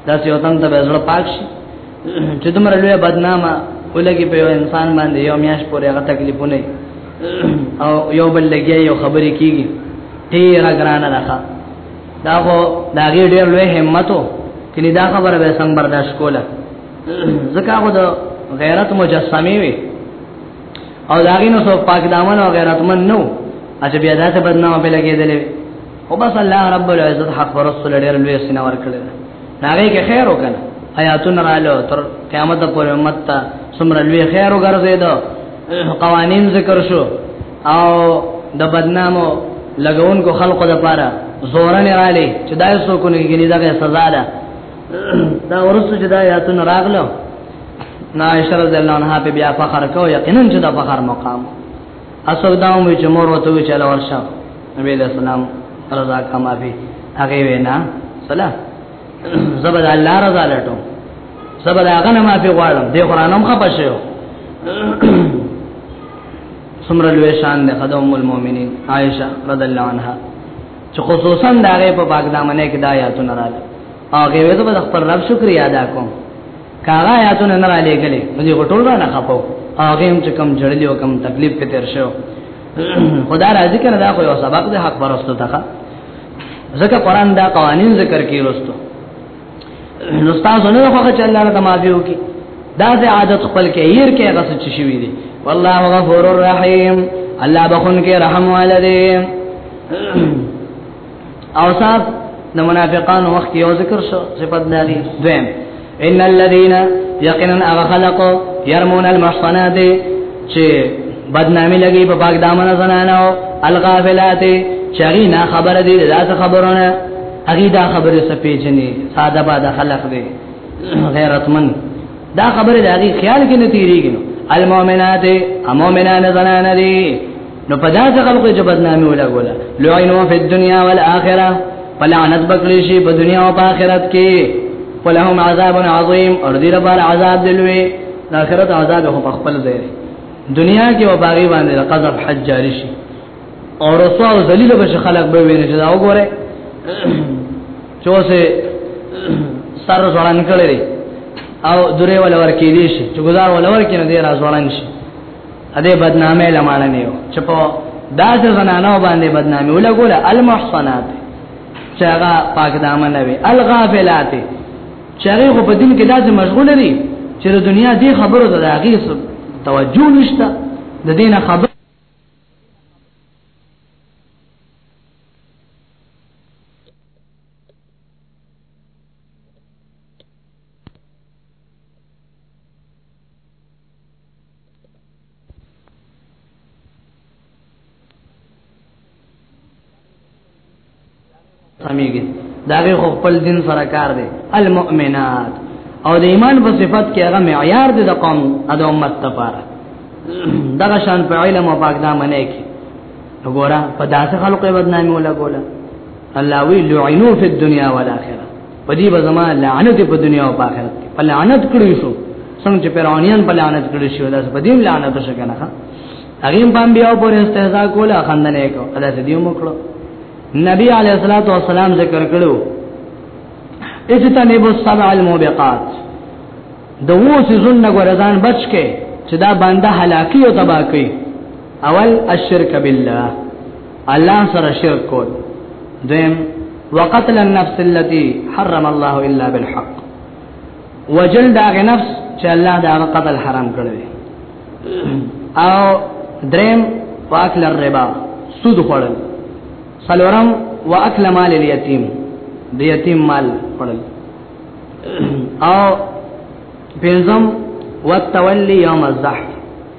دا چې وطن ته زړه پاک شي چې دومره لوی بدنامه ولګي په یو انسان باندې یو میاش پورې هغه تکلیفونه او یو بل لګي یو خبرې کیږي ډیر ګرانه ده دا خو دا غي ډیر لوی همتو کله دا خبره به سم برداشت کوله زکه هغه د غیرت مجسمه وي او دا غینو سو پاک دامن او غیرتمن نو اته بیا داسې بدنامه په لګیدلې او بس الله رب العزت حق ورسول ډیر لوی سینه ورکړل هغه کې خیر وکړه آیاتونه رالو تر قیامت پورې امت ته څومره لوی خیر وګرځیدو قوانین ذکر شو او د بدنامو لګون کو خلقو د پاره زورن را لې چې دای سو کو نه کې نه دا سزا ده دا ورسره چې دا آیاتونه راغلو نائشہ رضی اللہ عنہ پہ بیا فخر کو یقینا چې دا فخر مقام اصل دا مې چې مور وته وی چې لور شو نبی علیہ السلام رضا کما فی هغه وینا سلام زبد الله رضا لټو زبد هغه نه ما فی غواړم د قرانم خپه شو سمر لوی شان د قدم المؤمنین عائشہ رضی الله عنها چې خصوصا دا غي په باغ دامنه کې دا آیاتونه راځي او کې وې ته خپل رب شکریا ادا کوم کاغه آیاتونه نه را لګلې نو دې غټول را نه خپو هغه هم چې کم جړلې او کم تکلیف په تیر شو خدا راضي کنه دا خو یو سبق ده حق پرستو ته ځکه قران دا قوانين ذکر کوي رستو نو تاسو نه خو چې الله تعالی معافي وکي دا سه عادت خپل کې ير کې غس چې شوی دي والله غفور الرحیم الله بخون کې رحم والده او صاحب د منافقانو وخت یو ذکر شو صفات داري دویم ان الذين يقينا اغخلق يرمون المحصنات چې بدنامي لګي په باغ دامن زنانو الغافلات چری نه خبر دي دا خبرونه اغي دا خبره سپېجنې ساده باده خلق دي غیرتمن دا خبره د هغه خیال کې نه تیریږي المؤمنات امؤمنان زنان دي نو په داسې خلکو چې بدنامي ولګوله لعنوا فی الدنیا والآخرة فلعنت بکلی شي په دنیا او په آخرت کې فلهم عذاب عظیم اور دې لپاره عذاب دلوي د آخرت عذاب خو په خپل ځای دنیا کې او باغی باندې د قذف حج جاری شي او رسوا او ذلیل به خلک به ویني چې دا وګوره چوسه سر ځوان کړی او دوره ولور کې دي شي چې گزار ولور کې نه دی راځوان شي اده بدنامه لمانه نه یو چې په داس زنانو باندې بدنامي ولګول المحصنات چې هغه پاک دامن نه وي الغافلات چې هغه په دین کې داسې مشغول دي چې د دنیا دې خبرو ته هغه توجه نشته د دینه خبر سميږي دا غي خپل دین سره کار دی المؤمنات او د ایمان په صفت کې هغه معیار دی د قوم د امت لپاره دغه شان په علم او پاک نامه نه کې وګوره په داسې خلکو بدنامي ولا ګولا الله وی لعنو فی الدنیا والآخرة په دې به زما لعنت په دنیا او آخرت کې په لعنت کړی شو څنګه چې فرعونیان په لعنت کړی شو دا په دې لعنت شو کنه هغه په انبیاء پورې استهزاء کوله خندنه کو دا دې مو کړو نبی علیه الصلاۃ والسلام ذکر کړو اجتنبوا السبع الموبقات د وو سيزون نه ګورزان بچ کې چې دا باندې هلاکی او تباہ کوي اول الشرک بالله الله سره شرک کول دیم وقتل النفس التي حرم الله الا بالحق وجل دا نفس چې الله دا قتل حرام کړی او دریم واکل الربا سود خوړل سلورم واکل مال الیتیم د یتیم مال خوړل او پنځم وتولي يوم الزحف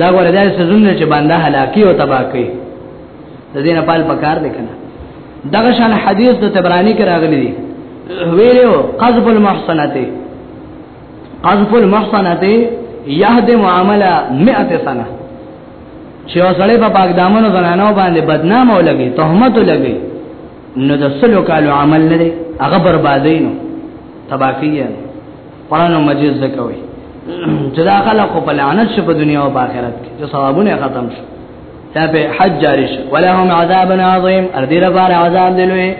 دا غره داسې سزونه چې باندې هلاکی او تباہ کوي د دې نه پال پکار دی کنه دغه شان حدیث د تبرانی کې راغلی دی ویلو قذف المحصنات قذف المحصنات يهدم عملا 100 سنه چې وسړې په پاک دامنو زنانو باندې بدنام او لګي تهمت لګي نو د سلو کالو عمل نه دی هغه بربادینو تباکیه قران مجید زکوي چې دا خلق په لعنت شي په دنیا او آخرت کې چې ثوابونه ختم شي دا په حج جاری شي ولهم عذاب عظیم اردیر بار عذاب دلوي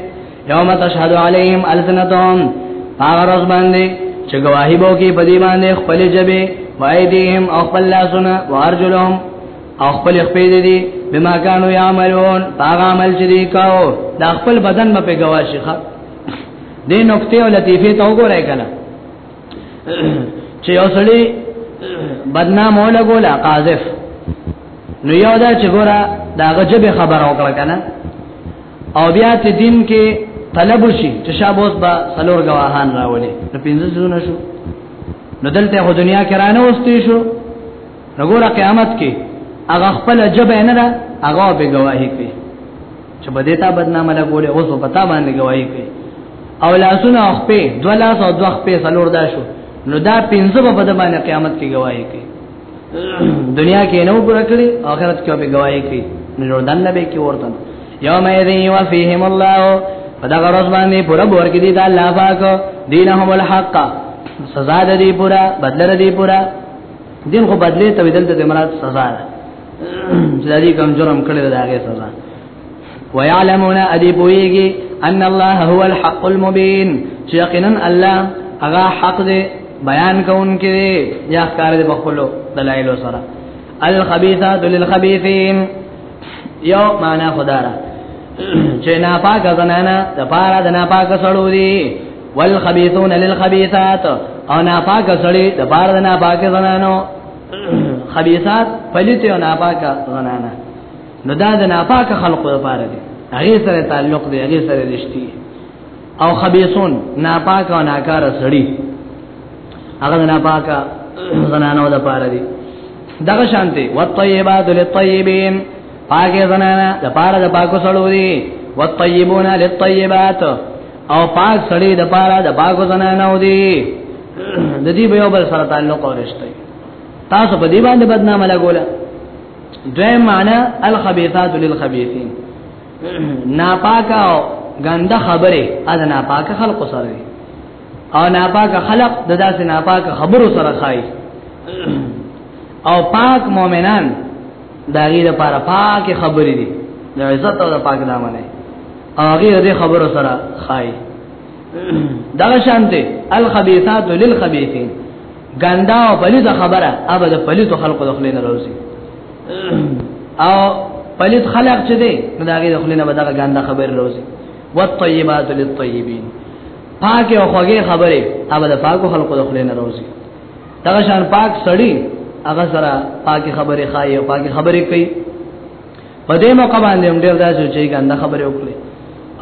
یوم تشهد علیهم السنتهم هغه روز باندې چې گواہی بو کې په دې باندې خپل جبه وایدیهم او خپل لاسونه وارجلهم او خپل خپې دي بما كانوا يعملون هغه عمل چې دی کاو دا خپل بدن په گواهی ښه دې نقطې او لطیفه ته وګورای کنه چې اوسړي بدنام ولا ګولا قاذف نو یو دا چې ګورا دا غجب خبر او کړه کنه او بیا ته دین کې طلب شي چې شابوس با سلور گواهان راولي نو پینځه زونه شو نو دلته په دنیا کې رانه وستې شو نو ګوره قیامت کې هغه خپل جبه نه ده هغه به گواهی کوي چې بده تا بدنامه لګولې اوس په تا باندې گواہی کوي او لاسونه او خپې دوه لاس او دوه خپې څلور دا شو نو دا پنځه په بده باندې قیامت کې گواہی کوي دنیا کې نو ګره کړی آخرت کې به گواہی کوي نو دان نه به کې ورته یوم یذی وفیهم الله فدا غرض باندې پورا بور کې دي دا الله پاک دینهم الحق سزا دې پورا بدل دې پورا دین خو بدلې ته بدل ته مراد سزا ده چې دا دې کم جرم کړی دا هغه سزا ويعلمون ادي بويږي ان الله هو الحق المبين چې یقینا الله هغه حق دې بیان کوونکی دی یا ښکار دې په خپل دلایل سره الخبيثات للخبيثين یو معنا خدارا چې ناپاک زنانا د پاره د ناپاک سړو دي والخبيثون للخبيثات او ناپاک سړي د پاره د ناپاک زنانو خبيثات پلیت او ناپاکه زنانه نو دا د ناپاکه خلقو لپاره دي هغه سره تعلق دی هغه سره رښتي او خبيثون ناپاک او ناکاره سړي هغه ناپاک زنانو د پاره دي دغه شانتي والطيبات للطيبين پاکه زنانا د پاره د پاکو سړو دي والطيبون للطيبات او پاک سړي د پاره د پاکو زنانو دي د دې به یو بل سره تعلق ورشته تاسو په دې باندې بدنامه لګوله دوی معنی الخبيثات للخبيثين ناپاک او ګنده خبره اذ ناپاک خلق سره او ناپاک خلق د داسې ناپاک خبرو سره خای او پاک مؤمنان دا غیر لپاره پاک خبرې دي د عزت او د پاک دامن هغه دې خبرو سره خای دغه شانته الخبيثات للخبيثين ګندا او پلیز خبره اوبه د پلیز خلکو د خلینو راوځي او پلیز خلق چې دی نو داګه د خلینو به دغه ګندا خبر راوځي والطيبات للطيبين پاک او خوږه خبره اوبه د پاکو خلکو د خلینو راوځي دغه شان پاک سړی هغه سره پاکي خبره خایي او پاکي خبره کوي په دې موقع باندې هم ډېر داسې چې ګنده خبرې وکړي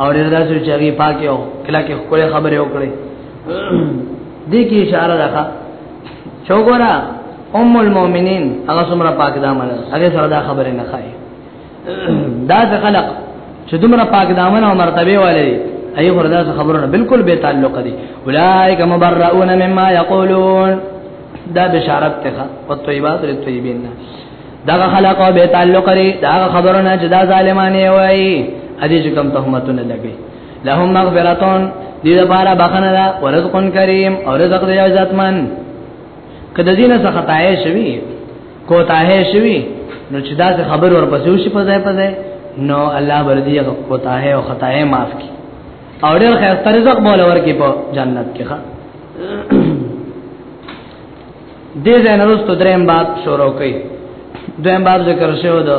او ډېر داسې چې هغه پاکي او کله کې خپل خبرې وکړي دې کې اشاره راخه چوغورا ام المؤمنین هغه څومره پاک دامن هغه سره دا خبره نه خای دا څه خلق چې دومره پاک دامن او مرتبه والے ای وردا خبرونه بالکل بے تعلق دي اولائک مبرؤون مما یقولون دا بشارت ته او طیبات للطیبین دغه خلق او به تعلق لري دا خبرونه چې دا ظالمانه وایي اجي چې کوم تهمتونه لګي لهم مغفرتون دې لپاره بخنه ده ورزق کریم او رزق دې عزتمن کله دینه څه خدای شوی کوتاه شوی نو چې دا خبر ورپسې وشي په ځای په ځای نو الله بردی کوتاه او خدای معاف کی او ډېر خیر رزق بوله ورکی په جنت کې ښا دې ځای نه رسته دریم باب شروع کړي دویم باب ذکر شوی دی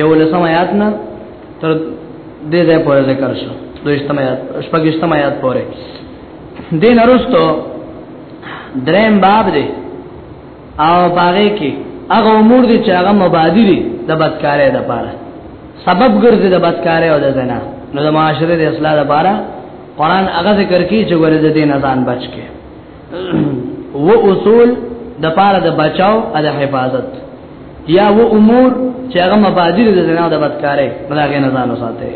یو لسم آیات نه تر دې ځای پورې ذکر شو دویشتم آیات شپږشتم آیات پورې دین ارستو دریم باب دی او باغې کې هغه امور دي چې هغه مبادی دي د بدکارۍ لپاره سبب ګرځي د بدکارۍ او د زنا نو د معاشره د اصلاح لپاره قران هغه ذکر کی چې ورته د دین ازان بچ کې و اصول د پاره د بچاو او د حفاظت یا و امور چې هغه مبادیر د زنا د بدکارې ملاګې نه ځان وساته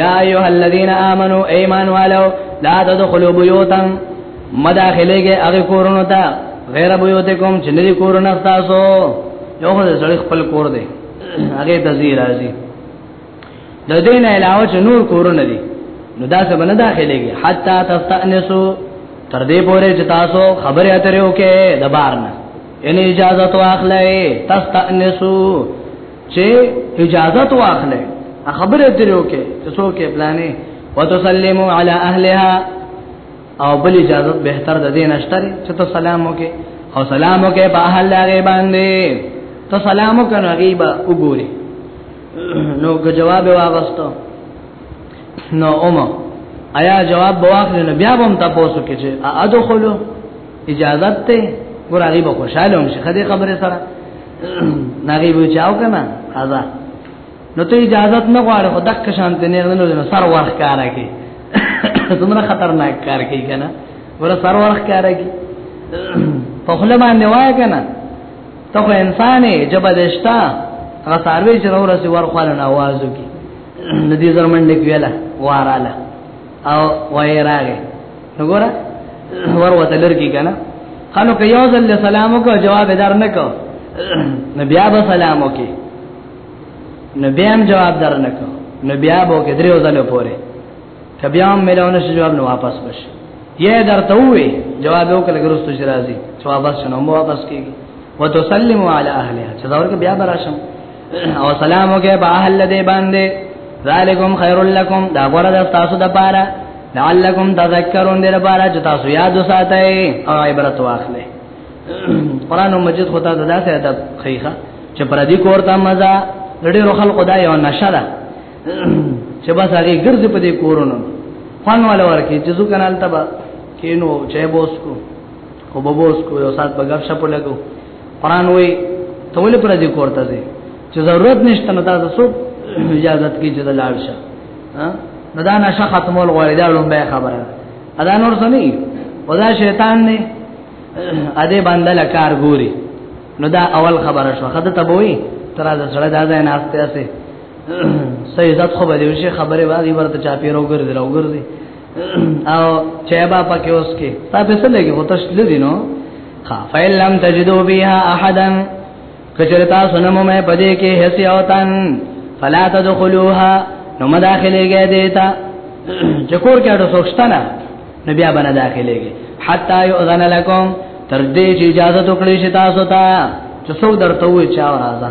یا ایه الذین آمنو ایمان والو لا تدخلوا بیوتا مداخله کې هغه کورونو ته غیر بیوتکم چې نه کورونه تاسو یو خو د سړی خپل کور دی هغه تزیر راځي د دین علاوه چې نور کورونه دي نو دا څه بنه داخليږي حتا تستانسو تر دې پورې چې تاسو خبرې اترې وکې د بار نه ان اجازه واخلې تستانسو چې اجازه واخلې خبرې اترې وکې چې څوک یې پلانې وتسلمو علی اهلها او بل اجازه به تر د دین اشتري چې ته سلام وکې او سلام وکې په اهل هغه باندې ته سلام وکړه غیبا وګوري نو که جواب واغستو نو اومه آیا جواب بواخل نو بیا هم تاسو کې چې ادخلو اجازه ته ورغی به خوشاله هم شخه دې خبره سره نغی به چاو کنه قضا نو ته اجازه نه غواړې خو دک شانت نه غنلو نو سر ورخ کارا کې څومره خطرناک کار کوي کنه ور سر ورخ کارا کې په خپل باندې وای کنه ته خو انسان یې جبدشتا هغه ساروی چې نور سي ورخواله نه आवाज وکي د دې زرمنډ کې ویلا واراله او وای راغې وګوره ور وته لرګي کنه خلو که یو ځل سلام وکړو جواب دار نه کو نبي ابا سلام وکي نبي هم جواب دار نه کو نبي ابا کې دریو ځله پوره کبیا هم ملاونه شي جواب نو واپس بشي یې درته وې جواب یو کله ګرستو چې راځي چې واپس شنو مو واپس کیږي وتسلم علی اهلها چې دا ورکه بیا براشم او سلام وکي په اهل دې باندې ذالکم خیر لکم دا غره د تاسو د پاره لعلکم تذکرون دې لپاره چې تاسو یاد وساتئ او عبرت واخلئ قران مجید خدا د داسې ادب خیخه چې پر دې کورته مزه لړې روخل خدای او نشه ده چې بس هغه ګرځي په دې کورونو خوان والا ورکی چې ځو کنال تبا کینو چې بوس کو او بوس کو یو سات بغب شپ لګو قران وای ته ولې پر دې کورته دي چې ضرورت نشته نو تاسو سو اجازه کی چې لاړ شه نو دا نشه ختمول غواړي دا لومبه خبره ادا نور سني ودا شیطان نه اده باندې لکار ګوري نو دا اول خبره شو خدای ته بوي تر دا سره دا نه استه اسه سې عزت خو به دې شي خبره باندې ورته چا پیرو ګرځي راو ګرځي او چې با پکې اوس کې تا به څه لګي هو تاسو لدی نو ها فیل لم تجدو بها احدا کچره تاسو نه مې پدې کې هسي او تن فلا تدخلوها نو مداخله کې دیتا چې کور کې اډو سوښتنه نبي باندې داخله کې حتا یؤذن لكم تر دې چې اجازه وکړي شي تاسو ته چې څو درته وي چا راځه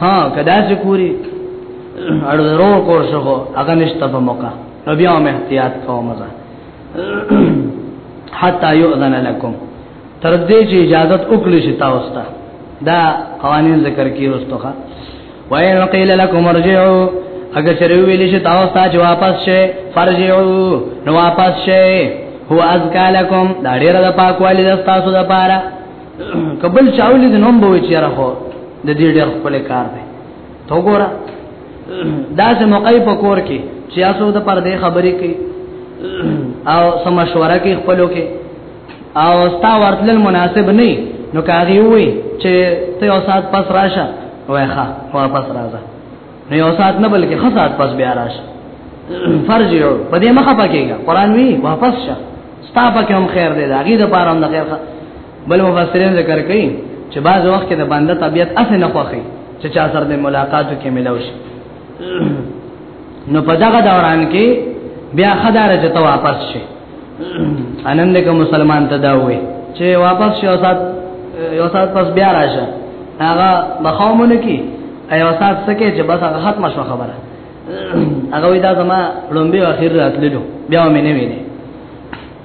ها کدا چې کوری اړو درو کور شو هغه نشته په موقع نو بیا مې احتیاط کوم مزه حتا یؤذن لكم تر دې چې اجازه وکړي شي تاسو ته دا قوانين ذکر کیږي واستوخه وَإِنْ قِيلَ لَكُمْ ارْجِعُوا اگر چرې ویل شي تاسو ته چې واپس شئ فرجعوا نو واپس شئ هو ازکا لکم دا ډیر د پاکوالی د تاسو لپاره قبل چاولې د نوم به وي چیرې خو د دې ډېر خپل کار دی تو ګوره دا چې موقع په کور کې چې تاسو د پر دې خبرې کوي او سمشوره کې خپلو کې او ستا ورتل مناسب نه نو کاغي وي چې ته اوسات پس راشه وایخه واپس راځه نو یو سات نه بلکې خسات پس بیا راش فرجعو په دې مخه پکېږي قران وی واپس شه ستا پکې هم خیر دی دا غي د پاره هم د خیر بل مفسرین ذکر کوي چې بعض وخت کې د بنده طبیعت اسه نه خوخي چې چا سره د ملاقاتو کې ملوش نو په دغه دوران کې بیا خدای راځه ته واپس شي انند کوم مسلمان ته دا وې چې واپس یو سات یو سات پس بیا راشه هغه بخومونه کی ایو سات سکه چې بس هغه ختم شو خبره هغه وې دا زما لومبي اخر راتللو بیا مې نه ویني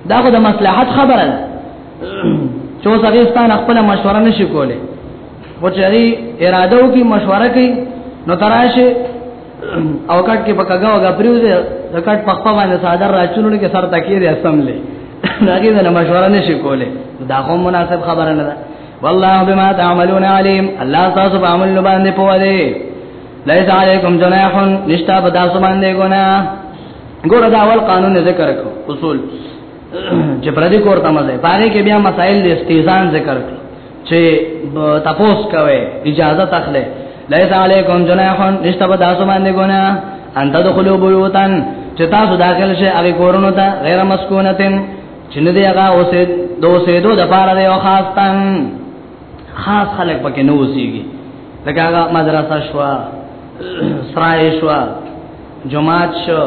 دا خو د مصلحت خبره ده چې زغیستان خپل مشوره نشي کوله و چې اراده وکي مشوره کوي نو تراشه او کټ کې پکګه وګا پریوځي د کټ په خپل باندې صادر راچولونه کې سر تکیه دې اسمبلی هغه نه مشوره نشي کوله دا خو مناسب خبره نه ده والله بما تعملون عليم الله تاسو په عمل باندې پوه دی ليس عليكم جناح نشتا په تاسو باندې ګنا ګور دا اول قانون ذکر کو اصول چې پردي کور ته مزه پاره کې بیا مسائل د استیزان ذکر کړ چې تاسو کوي اجازه تخله ليس عليكم جناح نشته په تاسو باندې ګناه ان تدخلوا بيوتا چې تاسو داخل شئ هغه کورونو ته غیر مسکونتن چې نه دی هغه اوسه دوسه دو د پاره دی او خاص تن خاص خلک پکې نه اوسېږي لکه هغه مدرسه شو سرای شو جماعت شو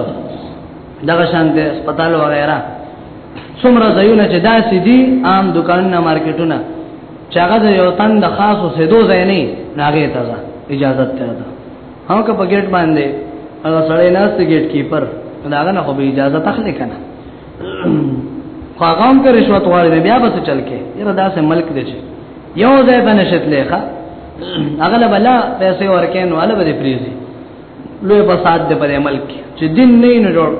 دغه شان د هسپتال وغیرہ څومره ځایونه چې داسې دي عام دکانونه مارکیټونه چې هغه د یو تن د خاصو سیدو ځای نه ناغه ته اجازه ته ده هغه که په ګیټ باندې هغه سړی ناس ته ګیټ کیپر داغه نه خو به اجازه تخلي کنه خواغام که رشوت غواړي بیا به څه چل کې یره داسې ملک دی چې یو ځای باندې شتلې ښا هغه بلا پیسې ورکې نو هغه به پریزي لوی فساد دی په ملک چې دین نه نه جوړ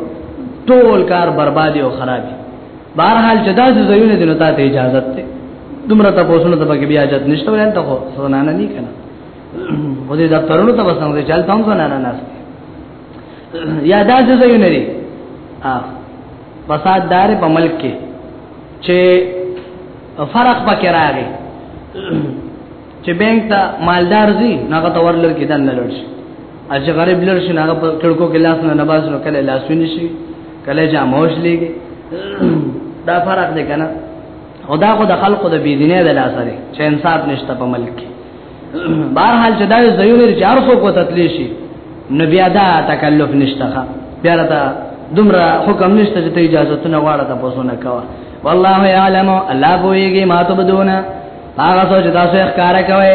ټول کار بربادي او خرابي بهر حال چې دا زویونه دي نو ته اجازه ته دومره تاسو نه تبګه بیا اجازه نشته ولې ته خو سونه نه کنه و دې دفترونو ته وسنګ دې چل تم زنانه ناس یا دا څه ځای نه لري ها فساد دار په ملک کې چې فرق پکې راغی چې بانک ته مالدار زی هغه تور لر کې دن نه لړ شي چې غریب لر شي هغه په کړکو کې لاس نه نباز نو کله لاس ونی شي کله جا موش لګي دا فرق دی کنه او دا خو د خلقو د بيدینه د لاس لري چې انصاف نشته په ملک کې بهر حال چې دا زيونه چې ارسو کو تتلی شي نو بیا دا تکلف نشته بیا دا دومره حکم نشته چې اجازه تونه واړه تاسو نه کاوه والله يعلم الله بويږي ما تبدونه هغه سوچ تاسو ښکار کوي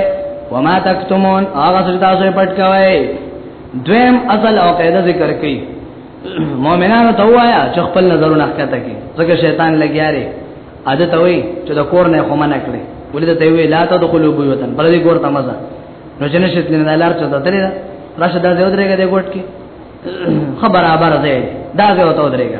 وما تکتمون هغه سوچ تاسو پټ کوي دویم اصل او قاعده ذکر کړي مؤمنانو ته وایا چې خپل نظرونه ښکته کړي ځکه شیطان لګیاري عادت وي چې د کور نه خو منع کړي ولې ته وی لا ته دخلوا بيوتن بل دې کور ته مزه نو چې نشت نه لار چته تللی دا راشه دا زه ودرېګه دې ګټ کې خبر برابر ده دا زه وته ودرېګه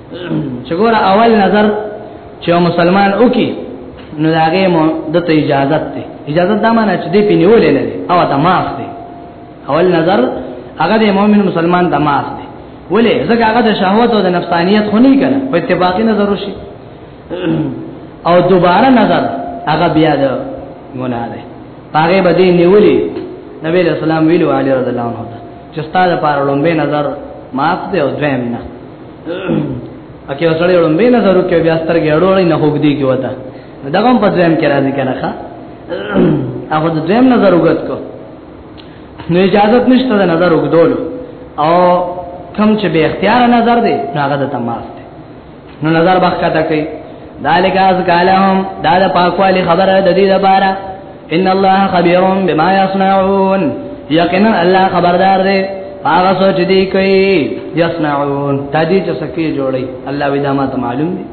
چې ګور اول نظر چې مسلمان وکي نو داګه مو د ته اجازه ته اجازه دا معنی چې دې پینولې نه دي او دا معاف دي اول نظر هغه د مؤمن مسلمان د معاف دي ولې ځکه هغه د شهوت او د نفسانیت خو نه کړه په اتفاقی نظر وشي او دوباره نظر هغه بیا د ګناه ده هغه به دې نیولې نبی رسول الله ویلو علی رضی الله عنه چې ستاسو لپاره لومبه نظر معاف دی او دویم نه اکی وسړی ولوم به نظر وکي بیا سترګې اړولې نه خوګ دی کې وتا دا کوم په ځم کې راځي کنه ښا هغه د ځم نظر وګت کو نو اجازه نشته د نظر وګدول او کم چې به اختیار نظر دی هغه د تماس دی نو نظر بخښه تا کوي ذالک از قالهم دا د پاکوالی خبره د دې لپاره ان الله خبير بما يصنعون یقینا الله خبردار دی هغه سوچ دی کوي يصنعون تدی چې سکی جوړي الله ودا ما ته معلوم دی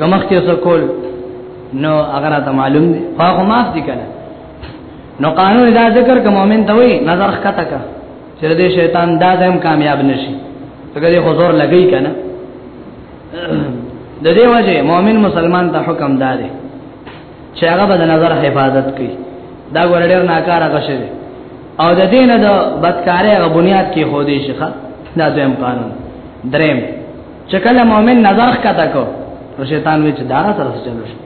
کمخ کې سکول نو هغه ته معلوم دی خو معاف دي کنه نو قانون دا ذکر کوم مؤمن ته وي نظر خطا کا چې دې شیطان دا زم کامیاب نشي څنګه دې حضور لګی کنه د دې وجه مؤمن مسلمان ته حکم داري چې هغه به د نظر حفاظت کوي دا ګور ډېر ناکاره غشي او د دین د بدکارۍ غ بنیاد کې خو دې شيخه دا دویم قانون دریم چې کله مؤمن نظر ښکته کو نو شیطان وی چې دارا سره چلو شي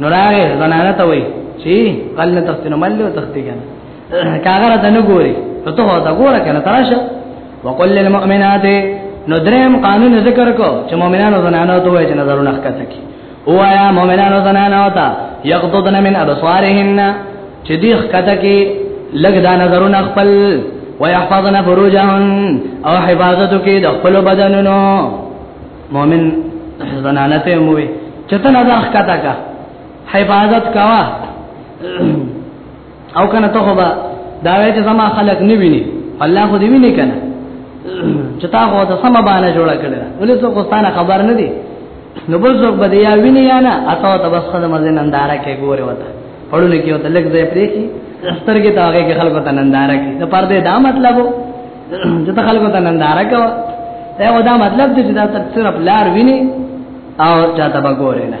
نو راغې زنانه ته وای چې قلنه تختنه ملو تختی کنه کاغره ته نه ګوري ته ته دا ګوره کنه تراشه وقل للمؤمنات نو دریم قانون ذکر کو چې مؤمنانو زنانو ته وای چې نظرونه ښکته کی وایا مؤمنانو زنانو ته یغضضن من ابصارهن چې دی ښکته کې لګ دا نظرونه خپل ويحفظن فروجهن او حفاظت کې د خپل بدنونو مؤمن زنانه ته موي چې ته نظر ښکته کا حفاظت کوا او کنه ته خو به دا وای چې زما خلک نه ویني الله خو دې ویني کنه چې تا خو ته سم باندې جوړ کړل ولې څوک ستانه خبر نه دي نو بل څوک به یا ویني یا نه اته ته بس خدای مزه ننداره کې ګوره وته پړونه کې وته لګ ځای پرې کی سترګې ته هغه کې خلکو ته ننداره کې د پردې دا مطلب چې ته خلکو ته ننداره کوه دا ودا مطلب دې چې دا تر صرف لار ویني او چاته به ګوره نه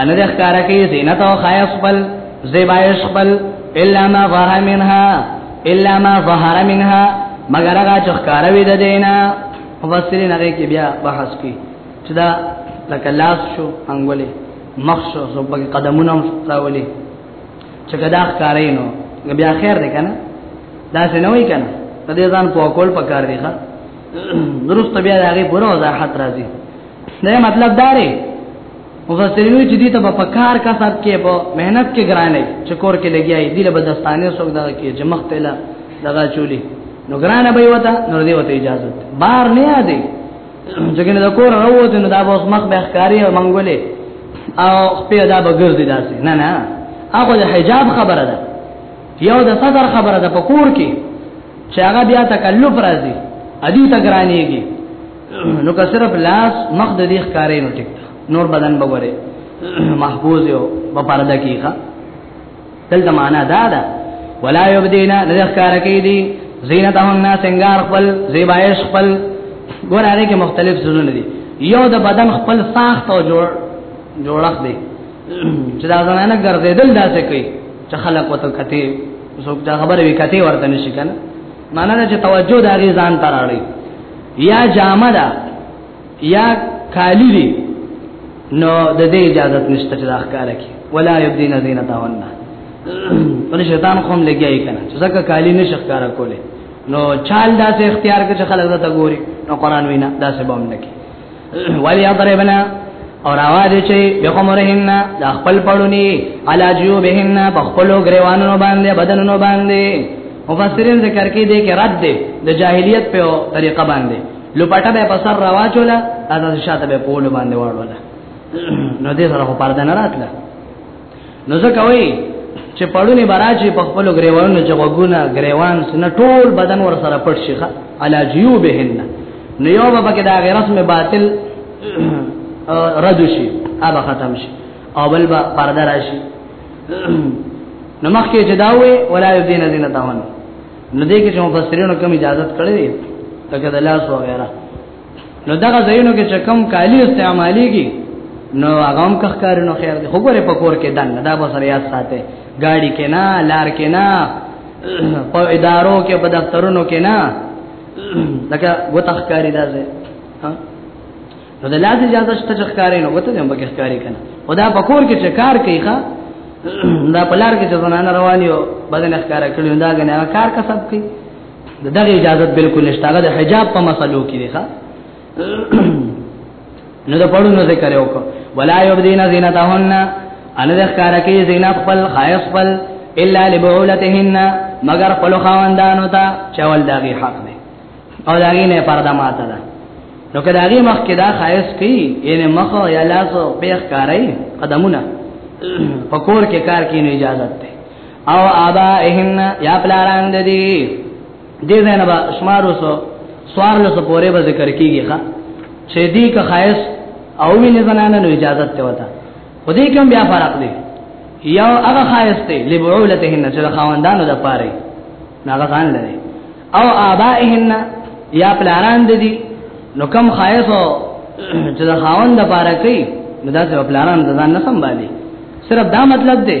ان د ښکار کې زینت او خایس بل زیبایش بل الا ما ظهر منها الا ما ظهر منها مگر هغه چې ښکار وي د دینه مفسرین هغه کې بیا بحث کوي چې دا لکه لاس شو انګولې مخ شو زوبګي قدمونه راولي چې کدا ښکارې نو بیا خیر دی کنه دا څه نه وای کنه په دې ځان په کول پکار دی ښا درست بیا هغه پوره وضاحت راځي نه مطلب دا دی مفسرینو چې دې ته په کار کا سات کې په مهنت کې ګرانې چې کور کې لګیاي دې له بدستانه څوک دا کې چې مخ ته لا دغه چولی نو ګرانه به وتا نو دې وته اجازه بار نه یادې چې کنه دا کور راووت نو دا اوس مخ به ښکاری او منګولې او په دا به ګرځي داسې نه نه هغه د حجاب خبره ده یو د صدر خبره ده په کور کې چې هغه بیا تکلف راځي ادي ته ګرانېږي نو که صرف لاس مخ د دې ښکارې نو ټیک نور بدن به وره محفوظ یو په پرده کې ښه دلته معنا دا ده ولا یبدینا د ښکار کې دي زینتهن سنگار خپل زیبایش خپل ګور هغه کې مختلف زونه دي یو د بدن خپل ساخت او جوړ جوړخ دی چې دا زنانه ګرځیدل داسې کوي چې خلک وته کته څوک دا خبره وکړي ورته نشي کنه معنا دا چې توجه دا غي ځان تراړي یا جامه دا یا کالی دی نو د دې اجازه نشته چې دا ښکار کی ولا یبدین زینتهن پر شیطان خوم لګیای کنه چې ځکه کالی نشه ښکارا کوله نو چال داسې اختیار کې چې خلک دا ته ګوري نو قران وینا داسې بم نه کی ولی اضربنا اور آواز چي بخمرهن د خپل پړونی علا جيوبهن بخپلو غریوانو باندې بدنونو باندې مفسرین ذکر کوي دي کې رد دي د جاهلیت په طریقه باندې لپټه به په سر رواچولا اته شاته به پول باندې واړولا نو دې سره په پرده نه راتله نو ځکه وای چې پړونی براجي په خپل غریوانو چې وګونه غریوان سن ټول بدن ور سره پټ شي علا جيوبهن نو یو به کې دا غرسم باطل رد شي هغه ختم شي او بل به پرده راشي نو مخکې چې دا وې ولا یذین زینتهن نو دې کې چې مفسرینو کوم اجازه کړې ده تکه د لاس وغیرہ نو دغه ځایونو کې چې کم کالی استعماليږي نو هغه هم کخکار نو خیر دی خو ګوره په کور کې دن دا به سره یاد ساته گاڑی کې نه لار کې نه په ادارو کې په دفترونو کې نه لکه وتخکاری دا ځای نو د لاس اجازه شته چې ښکارې نو وته هم پکې ښکارې کنه خدا په کور کې چې کار کوي ښا دا پلار کې چې زنانه رواني او بدن ښکارا کړی دا غنه کار کسب کوي دغه اجازه بالکل نشته هغه د حجاب په مسلو کې دی ښا نو د پړو نو ذکر یو کو ولا یبدین زینتهن ان د ښکار کې زینا خپل خایس خپل الا لبعولتهن مگر خپل خواندانو ته چول دغه حق دی او دغه نه پرده ماته ده نو کله هغه مخ کې دا خایس کی یعنی مخ یا لاس او پیخ کاری قدمونه پکور کې کار کې اجازه ده او آبائهن یا پلاران د دې دې نه با شمار وسو سوار له پورې به ذکر کیږي ښا چې دې که خایس او وینې زنانه نو اجازه ته وتا خو دې کوم بیا فرق دی یو هغه خایس دی لبعولتهن چې خواندانو د پاره هغه ځان لري او آبائهن یا پلاران د دې نو کوم خایس او چې خواند د پاره کوي نو دا چې پلاران ځان نه سمبالي صرف دا مطلب دی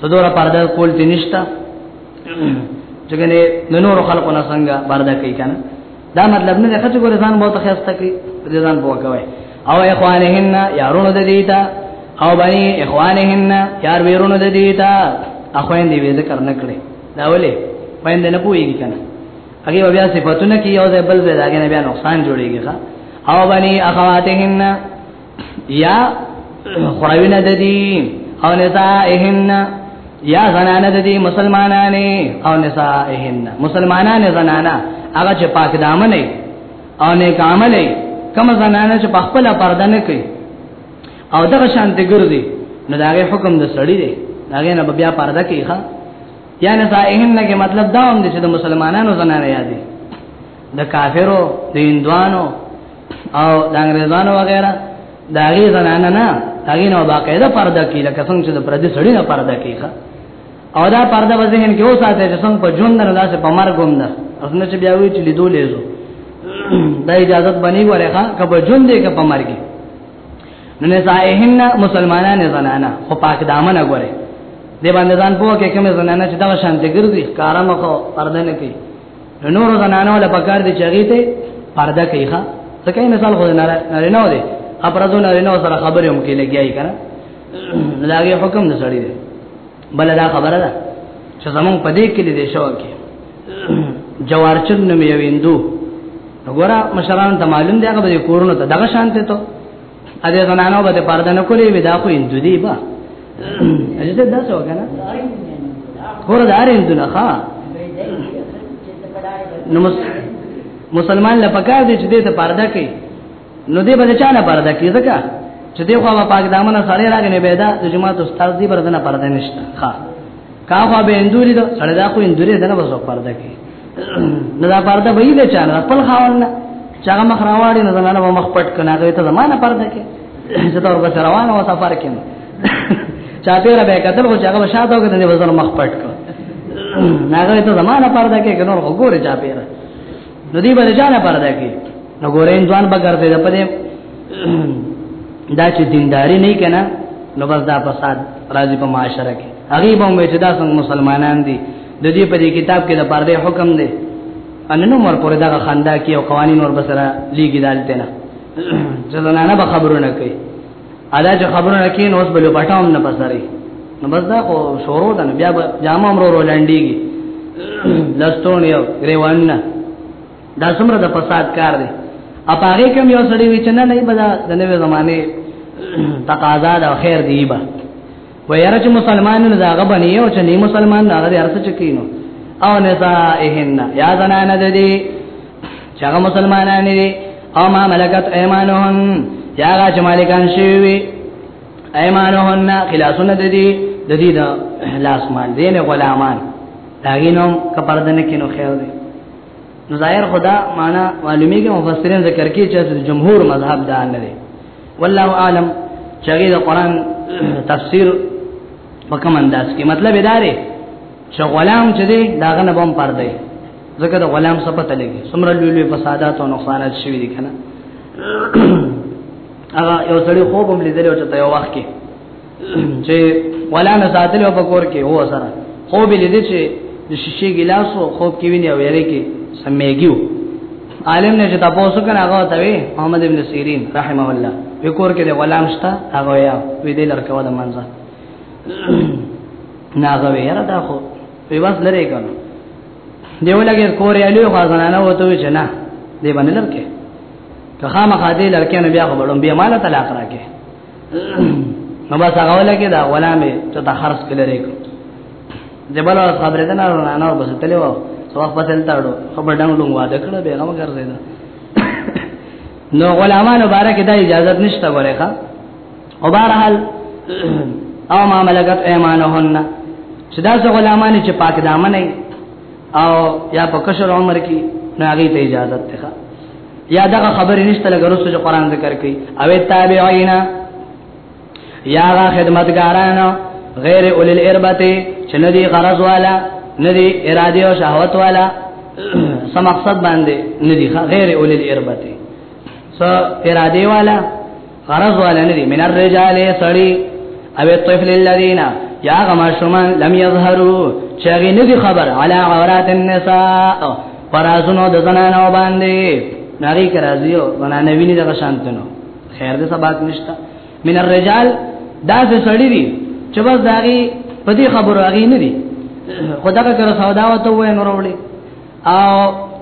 صدور پرده کول دي نشتا ځکه نه نور خلکو نه څنګه پرده کوي کنه دا مطلب نه ده چې ګور ځان بہت خسته کوي دې ځان بو کوي او اخوانهن یارونو د دیتا او بني اخوانهن یار ویرونو د دیتا اخوان دی وې ذکر نه کړي دا ولې پاین نه پويږي کنه هغه بیا صفاتونه کې یو ځای بل ځای داګه نه بیا نقصان جوړيږي او بني اخواتهن یا خراوی نه ددی او نسائهن یا زنانه ددی مسلمانانه او نسائهن مسلمانانه زنانه هغه چې پاک دامن نه او نیک عمل نه کوم زنانه چې په خپل پرده نه کوي او دغه شانته ګرځي نو داغه حکم د سړی دی داغه نه بیا پرده کوي ښا یا نسائهن کې مطلب دا هم دي چې د مسلمانانو زنانه یادي د کافرو د هندوانو او د انګريزانو وغیرہ دا غي زنانه نه هغه نو باقاعده پرده کې لکه څنګه چې د پردي سړی نه پرده کې او دا پرده په ذهن کې اوساته چې څنګه په ژوند نه داسې په مرګ هم ده اسنه چې بیا وی چې لیدو لیزو دا اجازه بنی ورخه کبه ژوند دې کبه مرګ نو نه صاحبهن مسلمانانه زنانه خو پاک دامن غره دې باندې ځان پوهه کې کوم زنانه چې دا شانته ګرځي کارم کو پرده نه کوي نو نور زنانه ولا پکار دي چغي ته پرده کوي ښا ځکه مثال خو نه نه نه دی اپرزو نه نه سره خبرې هم کې لګیای کنه لاګي حکم نه سړی دی بل دا خبره ده چې زمون پدې کې دې شو کې جوارچن نو مې ویندو وګوره مشران ته معلوم دی هغه به کورونو ته دغه شانته ته ا دې زنانو به پرده نه کولې ودا خو هندو دی با اجازه دا څه وکنه خور دا رین دنا ها نو مسلمان لا پکار دي چې دې ته پرده کوي نو دې به چا نه پرده کوي ځکه چې دې خو پاک دامن سره راغنه به دا د جماعت استاد دې پرده نه پرده نشته ها کاغه به اندوري دا سړی دا خو اندوري دنه وسو پرده کې نه دا پرده به یې نه چانه خپل خاون نه چاغه مخ راوړي نه زنانه به مخ پټ کنه هغه ته زمانه پرده کې چې دا ورته روانه و سفر کې چا پیره به کتل خو چاغه شاته وکړي نه وزن مخ پټ کړ نه هغه ته زمانه پرده کې کنه وګوره چا پیره نو دی باندې ځان پر ده کې نو ګورین ځوان به ګرځي د پدې دا چې دینداری نه کنا نو بس دا فساد راځي په معاشره کې هغه به مې چې دا څنګه مسلمانان دي د دې په دې کتاب کې د پردې حکم دی ان نو مر پرې دا خندا کې او قوانين ور بسره لیګی دالته نه ځلانه به خبرونه کوي ادا چې خبرو نه کین اوس بل پټاوم نه پسري نو بس دا خو شروع ده بیا جامه امر ورو لاندېږي لستون یو ریوان نه دا څومره د فساد کار دی اپاره کوم یو سړی وچنه نه بدا د نوې زمانه تقاضا د خیر دی به و یاره چې مسلمانانو دا غبن یو چې نه مسلمان دا غدي ارڅ چکینو او نسائهن یا زنان د دې چې هغه مسلمانان دي او ما ملکت ایمانهن یا هغه چې مالکان شوی ایمانهن خلاصونه د دې د دې دا لاس مال دي نه غلامان داګینو کپردنه کینو خیر دی نو ظاهر خدا معنا معلومیږي مفسرین ذکر کوي چې جمهور مذهب دا نه دی والله عالم چې هغه د قران تفسیر په کوم انداز کې مطلب ادارې چې غلام چې دی داغه نه بم پر دی ځکه د غلام څه پته لګي څومره لوی لوی فسادات او نقصانات شوي دي کنه هغه یو سړی خوب هم لیدلی او چې په یو وخت کې چې ولا نه ساتل په کور کې هو سره خو به لیدې چې د شیشې ګلاس او خوب کې ویني او یې کې سمېګیو عالم نه چې تاسو کنه هغه ته وي محمد ابن سیرین رحمه الله په کور کې د غلام شته هغه یا وی دې لړکو د منځه ناغه وی را دا خو په واس لري کنه دیو لګي کور یې له خزانه نه وته چې نه دې باندې لړکه که خامخا دې لړکه نه بیا خبرم بیا مال طلاق راکې نو بس هغه لګي دا غلامه ته د خرص کله ریکو جبل او خبره ده نه نه نه بس تلو سو په تل تاړو خبر ډنګ لوم واده کړو به هغه ګرځي دا نو غلامان مبارک دا اجازه نشته غره ښا او بهرحال او ما ملکت ایمانهن چې دا څو غلامان چې پاک دامن او یا په کشر عمر کې ناغي ته اجازه ته یا دغه خبرې نشته لګ رسو چې قران ذکر کوي او تابعینا یا غا خدمتګارانو غیر اول الاربته چې ندي غرض والا ندي اراده او شهوت والا سم مقصد باندې ندي غیر اول الاربته سو اراده والا غرض والا ندی من الرجال سړی او الطفل الذين یا غما شومان لم یظهروا چاغی ندی خبر علی عورات النساء پرازونو د زنانو باندې ناری کرازیو زنانه ویني د شانتنو خیر دې سبات نشتا من الرجال دا څه سړی دی چې بس داغي په دې خبرو هغه نه دی خدای کا سودا وته وای نور وړي او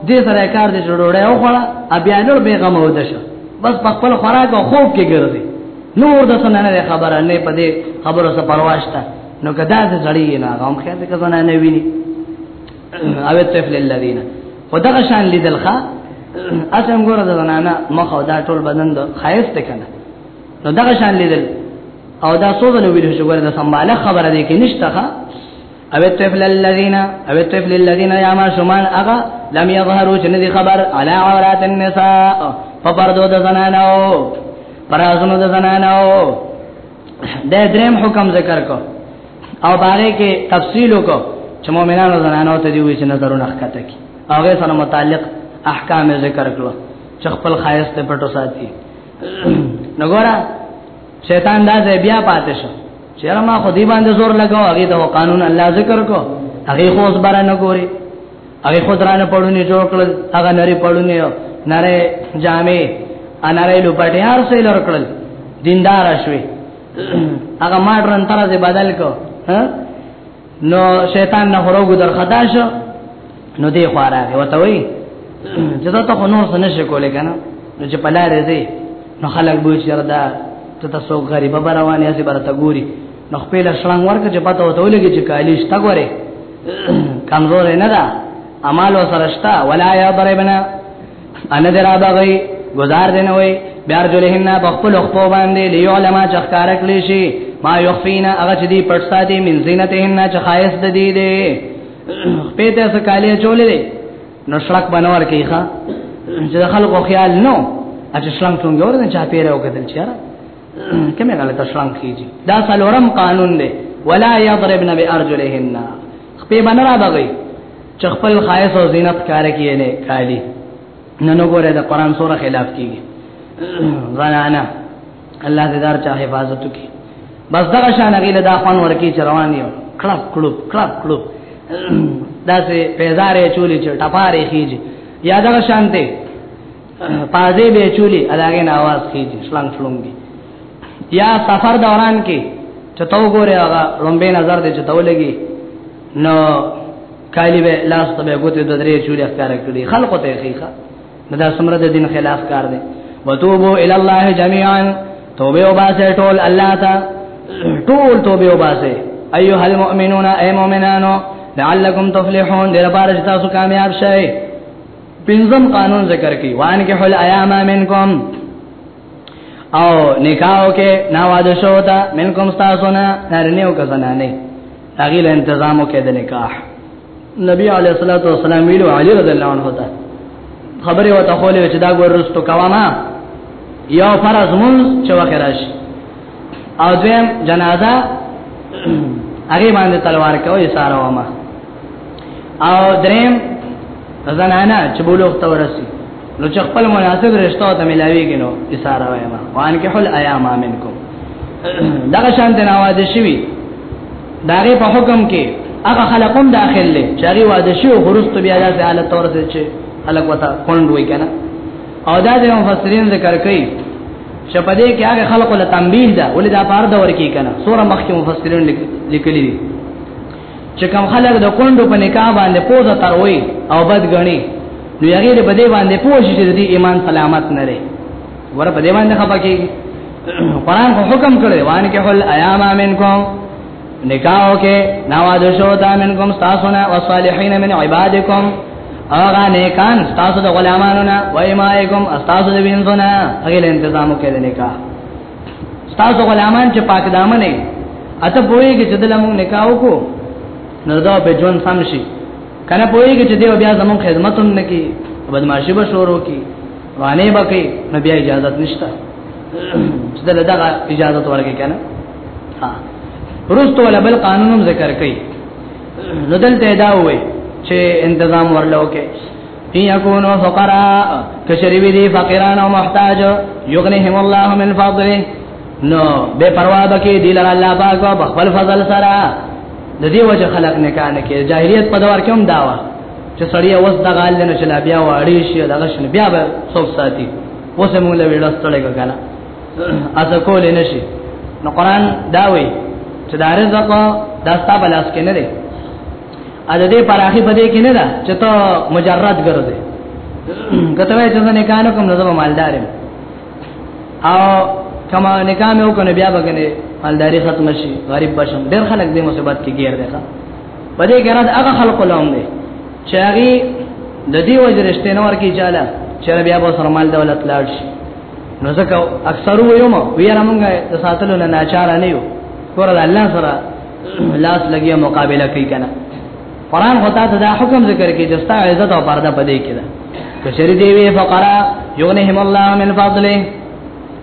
دې سره کار دې جوړوړې او خړه بیا نور بیغم او دشه بس په خپل خوراک او خوب کې ګرځي نور د څه نه خبره نه پدې خبره څه پرواشته نو کدا دې زړی نه غوم خیر دې کزنه نه ویني او تفل الذين ودغه شان لیدل ښا اسم ګوره د زنانا مخ او دا ټول بدن د خایس ته کنه نو دغه شان لیدل او دا سوزنه ویل شو ګوره د سمباله خبره دې کې نشته ښا او الطفل الذين او الطفل الذين يا ما شمان اغا لم يظهروا جن دي خبر على عورات النساء فبردو د زنانو پرازونو د زنانو د دریم حکم ذکر کو او باندې کې تفصیل کو چې مؤمنانو زنانو ته دی وی چې نظرونه ښکته کی هغه سره متعلق احکام ذکر کړو چې خپل خایس ته پټو ساتي نګورا شیطان دا بیا پاتې شو چیرې ما خو دې باندې زور لګاو هغه د قانون الله ذکر کو هغه خو اوس بار نه ګوري هغه خو درانه پړونی جوړ کړ هغه نری پړونی نری جامې انره لوپټې هر څه لور کړل دیندار شوی هغه ماډرن طرز بدل کو ها نو شیطان نه هروګو در خطا شو نو دی خواره وته وی چې دا ته نور څه نشي کولای کنه نو چې پلارې دی نو خلک به چردا ته تاسو غریبه بروانه سي برته ګوري نو خپل شلنګ ورکه چې پته وته ولګي چې کالیش تا ګوره کمزور نه ده اعمال وسرشتہ ولا یضربنا ان درا بغي گزار دین وي بیار جلهن په خپل خپل باندې لیو علما چخکار کړی شي ما یخفینا هغه چې دی پټ ساتي من زینتهن چې خایس د دی دی پېته سکالې چولې نو شړک بنور کیخه چې خلکو خیال نو چې شلنګ څنګه ورنه چا پیره وکړل چې را کومه غلطه شلنګ کیږي دا څلورم قانون دی ولا یضربن بارجلهن خپې باندې را دغی چې خپل خایس او زینت کار کیې نه کالی نه نو ګوره د قران سره خلاف کیږي زنانا الله دې دار چا حفاظت وکړي بس دا شان غیله دا خوان ورکی چروان یو کلب کلب کلب کلب دا سه پیزارې چولې چې ټپارې خيږي یاد غشانته پازې به چولې اداګه نه आवाज کیږي شلنګ شلنګ دي یا سفر دوران کې چې تو ګوره هغه لومبه نظر دې چې تو لګي نو کالی به لاس ته به ګوتې د درې چولې ښکار کړي خلق ته خيخه دا سمره د دین خلاف کار دی وتوبو ال الله جميعا توبه او باسه ټول الله ته ټول توبه او باسه ايها المؤمنون اي مؤمنانو لعلكم تفلحون دغه بار چې تاسو کامیاب شئ پنځم قانون ذکر کوي وان کې حل ایام منکم او نکاو کې نواز شو تا منکم تاسو نه نرنه او کزنه نه هغه له تنظیمو کې د نکاح نبی علیه الصلاۃ والسلام ویلو علی رضی الله عنه ته خبره وته خولې چې دا ګورستو کواما یو فرض مون چې وخت راشي او دویم جنازه هغه باندې تلوار کوي ساره وما او دریم زنانه چې بولوغ ته ورسی نو چې خپل مناسب رشتہ ته ملاوي کینو اشاره وایم وان کې حل ایام منکم دا شان د نواز شوی داغه په حکم کې هغه خلقوم داخل لې چې هغه واده شو غرست بیا د حالت تور ته چې خلق وتا کون وای کنه او دا د مفسرین ذکر کوي چې په دې کې هغه خلکو له تنبیه ده ولې دا بار دور کې کنه سوره مخکې مفسرین لیکلي دي چې کوم خلک د کندو په نکاح باندې پوزه تروي او بد غني نو هغه دې په دې باندې پوه شي چې دې ایمان سلامت نه لري ور په دې باندې خپه کېږي قرآن حکم کړی وان کې حل ایام منکم نکاو کې نواد شو دا منکم تاسو نه او صالحین من عبادکم هغه نیکان تاسو د غلامانو نه و ایمایکم تاسو د وینځو نه هغه له تنظیم کې د نکاح تاسو غلامان چې پاک دامن نه اته پوېږي چې دلمو نکاح وکړو نو دا به جون سم شي کنه پوېږي چې دیو بیا زمون خدمت هم نکي بدمعشي به شروع کی وانه بکی نو بیا اجازه نشته چې دلته اجازه ورکړي کنه ها روستو ولا بل قانونم ذکر کړي نو دلته دا وې چې تنظیم ورلو کې یکونو فقراء کشری وی دی فقیران او محتاج یغنیهم الله من فضله نو بے پروا بکی دی لر الله پاک او بخل فضل سره د دې وجه خلق نه کان کې جاهلیت په دور کې هم داوا چې سړی اوس د غال نه چلا بیا واړی شي دغه شنه بیا به څوک ساتي اوس موږ له ویډیو ستړي کړه از کول نشي نو قران دا وی چې دا رزق دا ستا بلاس کې نه دی ا دې پراخي پدې کې نه ده چې ته مجرد ګرځې کته وای چې نه کانو کوم نظم مالدار او کما نکام یو کنه بیا بګنه مالداري ختم شي غریب بشم ډېر خلک دې مصیبت کې ګیر دي ښا پدې کې راځه هغه خلق لوم دي چې هغه د دې وجه رښتینه ورکی چاله چې بیا به سرمال دولت لاړ شي نو ځکه اکثر ویوم ویره مونږه د ساتلو نه ناچار نه یو کور د الله سره لاس لګیا مقابله کوي کنه قران هوتا ته دا حکم ذکر کوي چې ستا عزت او پرده پدې کړه کچری دی وی فقرا یغنهم الله من فضله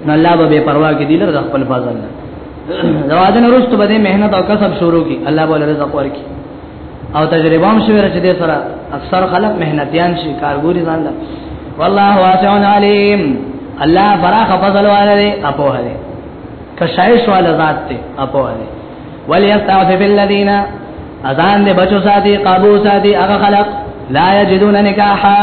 نو الله به پروا کې دی لر خپل فضل نه زواجن رست بده مهنت او کسب شروع کی الله بوله رزق ورکی او تجربه هم شوی چې د سره اکثر خلک مهنتيان شي کارګوري ځان له والله واسع علیم الله فراخ فضل والے اپو هله کشایش والا ذات ته اپو هله وليستعفف الذين اذان دې بچو ساتي قابو ساتي هغه خلق لا یجدون نکاحا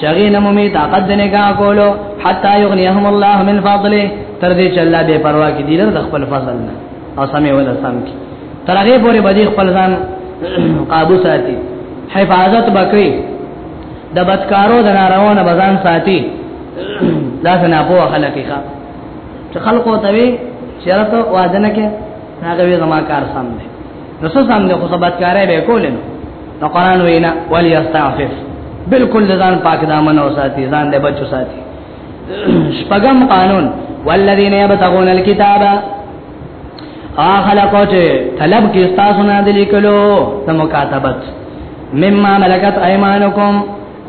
شغین مومی طاقت دې نکاح کولو حتا یغنیهم الله من فضله تر دې چې الله به پروا کې دي له خپل فضل نه او سمې ولا سم کی تر هغه پورې به خپل ځان قابو ساتي حفاظت بکوي د بدکارو د ناروانه بزان ساتي دا څنګه په خلک ښه چې خلکو ته وي شرط وعده نه کې هغه وی زما کار سم دی نو څه سم دی خو سبات کارای به کول نو نو قران وینا ولی استعفف بالکل ځان پاک دامن او ساتي ځان دې بچو ساتي شپغم قانون والذین یبتغون الكتاب اخلقو چې طلب کې تاسو نه دي لیکلو د مکاتبت مما ملکت ايمانکم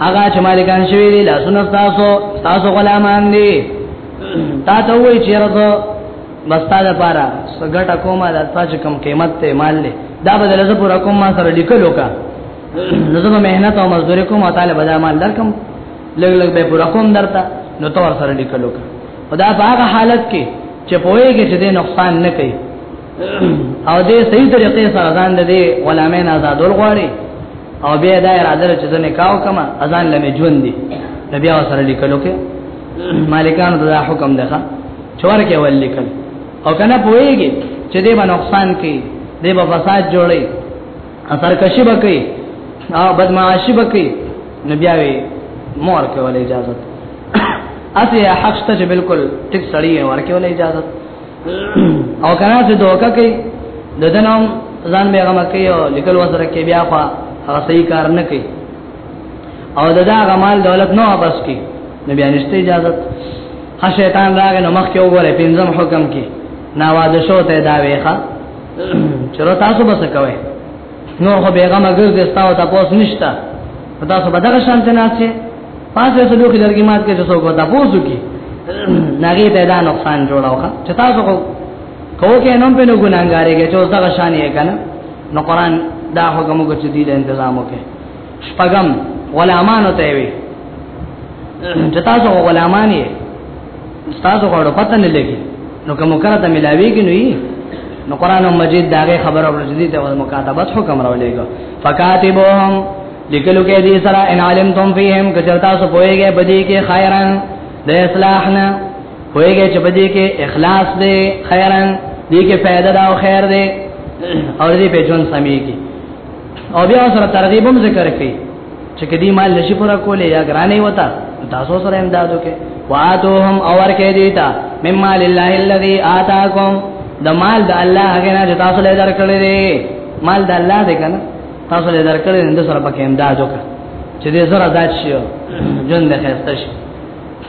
اغا چې مالکان شوی دي لاسونه تاسو تاسو غلامان دي تا ته وایي چې راځه بستا ده پارا سګټه کومه د تاسو کم قیمت ته مال له دا بدل زه پورا کوم ما سره لیکلو کا نظم مهنت او مزدور کوم او طالب دا مال درکم لګ لګ به پورا کوم درته نو تور سره لیکلو خدا په هغه حالت کې چې پوهیږي چې دې نقصان نه کوي او دې صحیح طریقې سره ځان دې غلامین آزادول غواړي او بیا دا اراده چې ځنه کاو کما اذان لمه ژوند دي نبي او سره لیکلو کې مالکان دا حکم ده چور کې ول لیکل او کنه پوهیږي چې دې باندې نقصان کوي دې په فساد جوړي اثر کشي بکې او بدمعاشي بکې نو بیا وی مور کې ولې اجازه اته یا حق شته چې بالکل ټیک سړی یې ورکه ولې اجازه او کنه چې دوکا کوي ددنوم ځان به غم کوي او لیکل وسره کې بیا خو هغه صحیح کار نه کوي او ددا غمال دولت نه واپس کوي نو بیا نشته اجازه ها شیطان راغی نو مخ کې وګوره پنځم حکم کې ناواده شو ته دا ویخه چرته تاسو بس کوئ نور خو بیغمه ګرځي ستا او تاسو نشتا تاسو به دغه شانته نه شي پاتې څه لوخي لرګي مات کې څه وګدا پوسو کې ناګي ته دا نقصان جوړاوخه چې تاسو کو کوو کې نوم په نو ګناګارې کې چې اوس دغه شان یې کنه نو قران دا حکم کو چې دې تنظیم وکړي شپغم غلامانو ته وي چې تاسو غلامان یې تاسو غوړو پته نه لګي نو کوم کړه ته ملاويږي نو نو قران مجید داغه خبر او رجدي ته مکاتبت حکم راولېګو فکاتبهم لیکلو کې دې سره ان عالم تم فیهم کچرتا سو پويږي بدی کې خیرن د اصلاحنا پويږي چې بدی کې اخلاص دې خیرن دې کې فائدہ دا او خیر دې اور دې په جون سمي کې او بیا سره ترغیب هم ذکر کړي چې کدی مال نشي پورا کولې یا ګرانې وتا تاسو سره امداد وکړي واتوهم اور کې دیتا مما لله الذي آتاکم د مال د الله هغه نه تاسو له درکړې دي مال د الله دې کنه تاسو له درکړې نن سره پکې امداد وکړه چې دې زره دات شي جون دې خسته شي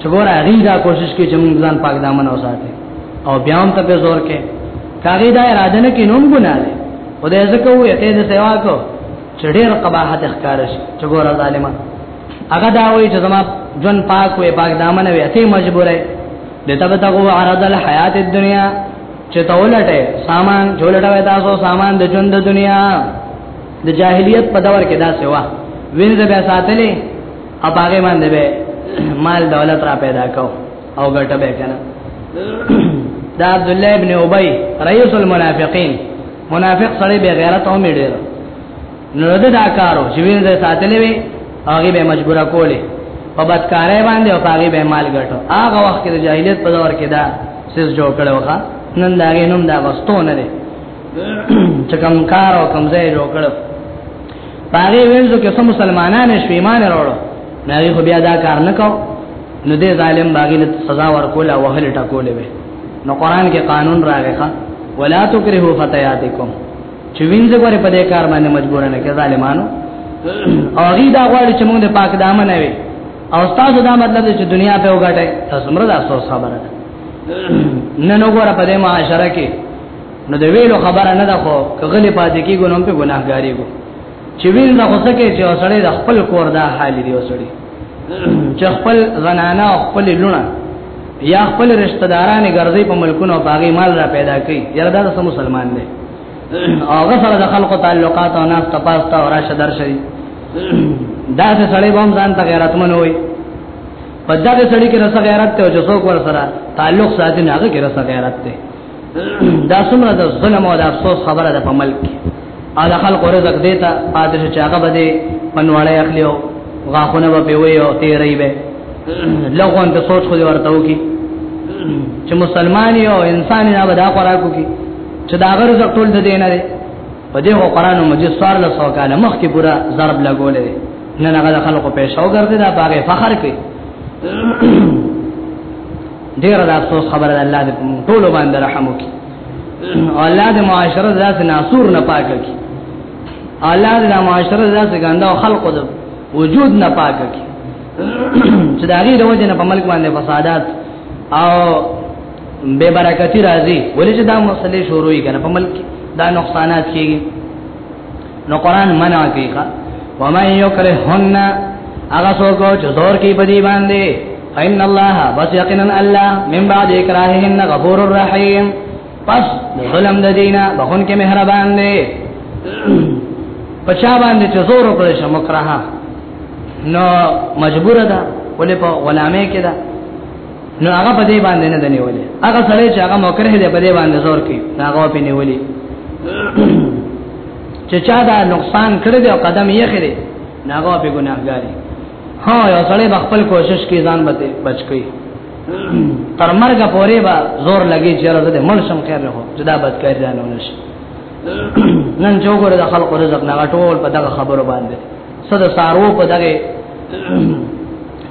چې ګور هغه دا کوشش کوي چې موږ ځان پاک دامن او ساتي او بیا هم ته په زور کې کاغی دا اراده نه کې نوم ګناه ده خدای زکه وې ته دې سیوا کو چې ډېر قباحت ښکار شي چې ګور ظالما هغه دا وایي چې زما جون پاک وې پاک دامن وې ته مجبور یې دته به تاسو عرض الحیات الدنیا چې تولټه سامان جوړټه تاسو سامان د ژوند د دنیا د جاهلیت په دور کې دا سیوا وینځه به ساتلې او باغې باندې به مال دولت را پیدا کو او ګټه به کنه دا عبد الله ابن ابي رئيس المنافقين منافق سره به غیرت او میډیر نو دا کارو چې وینځه ساتلې وي هغه به مجبوره کولې په بدکارۍ باندې او هغه به مال ګټو هغه وخت کې د جاهلیت په دور کې دا سیس جوړ کړو ښا نن دا غینوم دا وستو نه دي چې کم کار او کم ځای جوړ کړو پاره وینځو کې سم مسلمانان شوي ایمان وروړو نه خو بیا دا کار نه کو نو دې ظالم باغی له سزا ورکول او هل ټکولې وي نو قران کې قانون راغی ښا ولا تکرهو فتياتکم چې وینځو غره په دې کار باندې مجبور نه کې ظالمانو او غي دا غواړي چې موږ د پاک دامن وي او تاسو دا مطلب چې دنیا په وګټه تاسو مردا افسوس خبره نه نو غره په دې معاشره کې نو د ویلو خبره نه ده خو کغلی پاتې کیږو نو په ګناهګاری ګو چې ویل نه خو سکه چې اوسړي د خپل کور دا حال دی اوسړي چې خپل زنانه خپل لونه یا خپل رشتہ دارانه ګرځي په ملکونو باغی مال را پیدا کوي یره دا سم مسلمان دی هغه سره د خلکو تعلقات او ناس تپاستا او راشه درشي دا څه سړی بم ځان ته غیرتمن وي په دا څه سړی کې رس غیرت ته او جو څوک ور سره تعلق ساتي نه هغه کې رس غیرت ته دا څومره د ظلم او د افسوس خبره ده په ملک کې او د خلکو رزق دیتا پاتې شو چې هغه به دې پنواړی اخلي او غاخونه به وي او تیرې به لغون ته سوچ خو ورته وکي چې مسلمان یو انسان نه به دا خوراکو کی چې دا غر رزق ټول د دینه دی په دې قرآن مجید سوار له سو کاله مخکې پورا ضرب لګولې نه نه غل خلکو پېښو ګرځي دا باغې فخر کوي ډیر د افسوس خبره ده الله دې ټول باندې رحم وکړي او الله دې معاشره ذات ناسور نه پاک کړي الله دې معاشره ذات ګنده او خلق دې وجود نه پاک کړي چې دا غي د وجه نه په ملک باندې فسادات او بے برکتی راځي ولې چې دا مسلې شروع یې کنه په ملک دا نقصانات کیږي نو قران منع کوي ومن یکرهن هغه څوک چې زور کوي په دې باندې ان الله بس یقینا الله من بعد اکراههن غفور الرحیم پس ظلم د دینه بخون کې مهربان دی پچا باندې چې زور وکړي چې مکراه نو مجبور ده ولې په غلامه کې ده نو هغه په دې باندې نه دني ولې هغه سره چې هغه مکراه دی په دې باندې زور کوي هغه په نیولې چې چا دا نقصان کړی دی او قدم یې خره ناغه په ګناهګاری ها یو سړی خپل کوشش کې ځان بته بچ کی تر مرګ پورې با زور لګی چې راځه دې مړ شم خیر نه هو جدا بد کار ځان ونش نن جو ګره د خلکو رزق نه غټول په دغه خبرو باندې صد سارو په دغه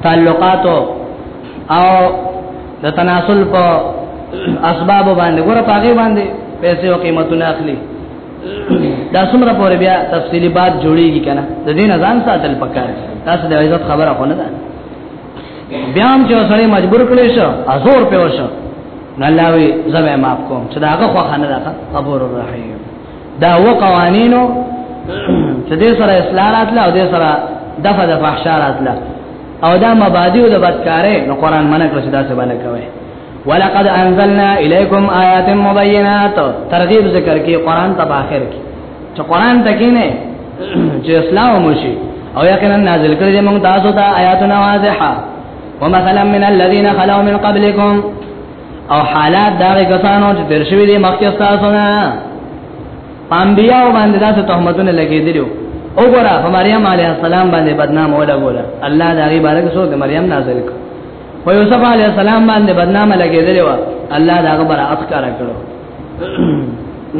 تعلقاتو او د تناسل په اسباب باندې ګوره پاګې باندې پیسې او قیمتونه اخلي دا څومره پورې بیا تفصیلی باب جوړیږي کنه د دې نه ځان ساتل پکار تاسو د عزت خبره خو نه ده بیا هم چې وسړی مجبور کړی شو ازور په وشو نه لاوي زمه معاف کوم چې داغه خو خنه ده غفور الرحیم دا و قوانینو چې دې سره اصلاح راتله او دې سره دفع د فحشا راتله او دا مبادی او د بدکارې نو قران منع کړی دا څه باندې کوي ولقد انزلنا الیکم آیات مبینات ترغیب ذکر کی قران ته اخر کی چې قران ته کینه چې اسلام وشي او یقینا نازل کړی دی موږ تاسو ته آیاتنا واضحه ومثلا من الذين خلو من قبلكم او حالات دا کسانو چې تیر شوی دی مخکې تاسو نه پامبیاو باندې تاسو تهمتونه لګیدلو وګوره مریم علیه السلام باندې بدنام ولا ګوره الله دا غي بارک سو د مریم نازل کړ په یوسف علی السلام باندې بدنامه لګیدلې و الله دا غبر اخکار کړو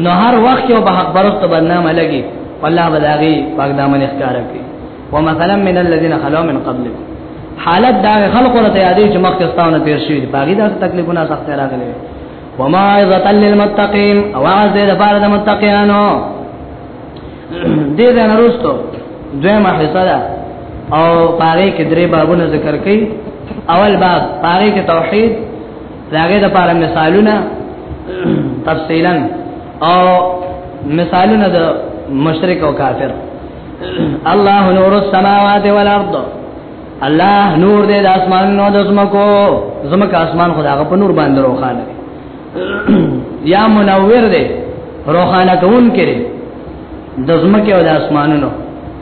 نو هر وخت یو به حق برست بدنامه لګي والله بداغي پاک دامن اخکار کوي ومثلا من الذين خلو من قبلكم حالت دا خلق ورته یادې چې مخکې ستاونه تیر شي باغی دا تکلیفونه سخت راغلي وما عزت للمتقين اواز دې لپاره د متقینانو دې ځای نه وروسته دویمه حصه ده او پاره کې درې بابونه ذکر کړي اول باب پاره کې توحید داګه د پاره مثالونه تفصیلا او مثالونه د مشرک او کافر الله نور السماوات والارض الله نور دې د اسمانونو د زمکو زمکه اسمان خدای په نور باندې روخانه یا منور دی روخانه کون کړي د زمکه او د اسمانونو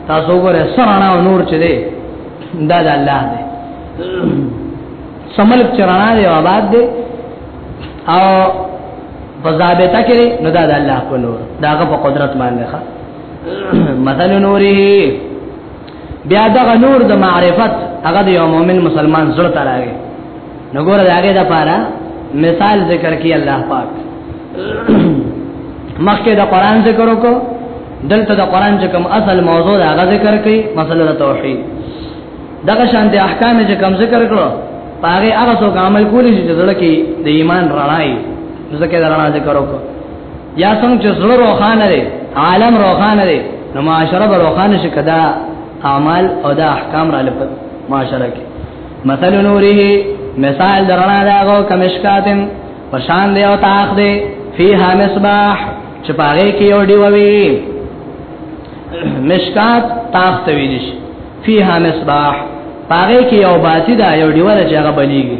تاسو ګوره سرانا او نور چي دی دا د الله دی سملک چرانا دی او آباد دی او بزابطه کړي نو دا د الله په نور داغه په قدرت باندې ښه مثل نوره بیا دغه نور د معرفت هغه د یو مؤمن مسلمان زړه ته راغی نو ګوره دا هغه د پاره مثال ذکر کی الله پاک مخکې د قران ذکر وکړو دلته د قران چې کوم اصل موضوع دا هغه ذکر کړي مسله د توحید دغه شان د احکام چې کوم ذکر کړو پاره هغه څوک عمل کولی چې ځل کې د ایمان رڼای ځکه دا رڼا ذکر وکړو یا څنګه چې زړه روخانه دی عالم روخانه دی نو معاشره به روخانه شي کدا اعمال او دا احکام را لپاره معاشره کې مثل نوره مثال درنا داغو کمشکاتن پشان دی او تاخ دی فیها مصباح چې پاره کې یو دیووي مشکات تاخ ته ویل شي فیها مصباح پاره کې یو باتی دا یو دیوره چې هغه بلیږي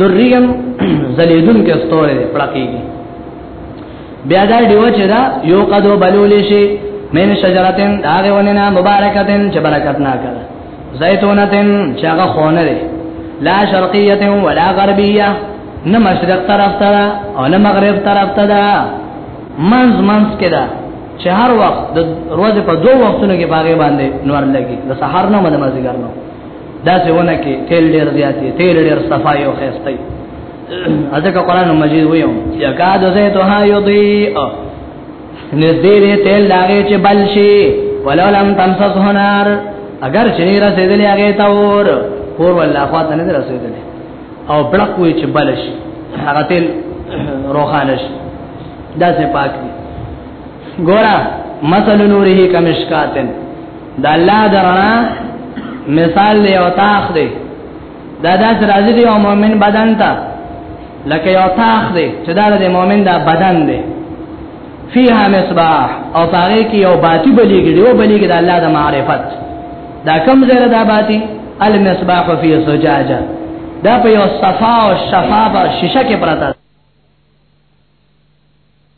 دریم زلیدون کې استوره دی پړکیږي بیا دا دیو چې دا یو قدو بلول شي من شجرتن هغه وننه مبارکتن چې برکت نه کړه زیتونتن چې هغه خونه دی لا شرقیه ولا غربیه نه مشرق طرف ته او نه مغرب طرف ته دا منز منز کې دا چې هر وخت د ورځې په دوه وختونو کې باغې باندې نور لګي د سحر نه مده مازیګر نه دا څه ونه کې تیل ډیر زیات دی تیل ډیر صفای او خسته ازکه قران مجید ویو یکاد زیتها یضیء نزدې دې تیل لاغه چې بل شي ولولم تمسس هنار اگر چې رسیدلې هغه ته اور پور ولا خوا ته نه رسیدلې او بلک وی چې بل شي هغه تیل روخانه شي دا څه پاک دی ګورا مثل نوره کمشکاتن د الله درنا مثال دی او تاخ دی دا داس راځي دی او مؤمن بدن ته لکه یو تاخ دی چې دا د مؤمن دا بدن دی فيها مصباح او پاره کې یو باتی بلیږي دی او بلیږي د الله د معرفت دا کم زره دا باتی المصباح فی زجاجه دا په یو صفا او شفاف شیشه کې پراته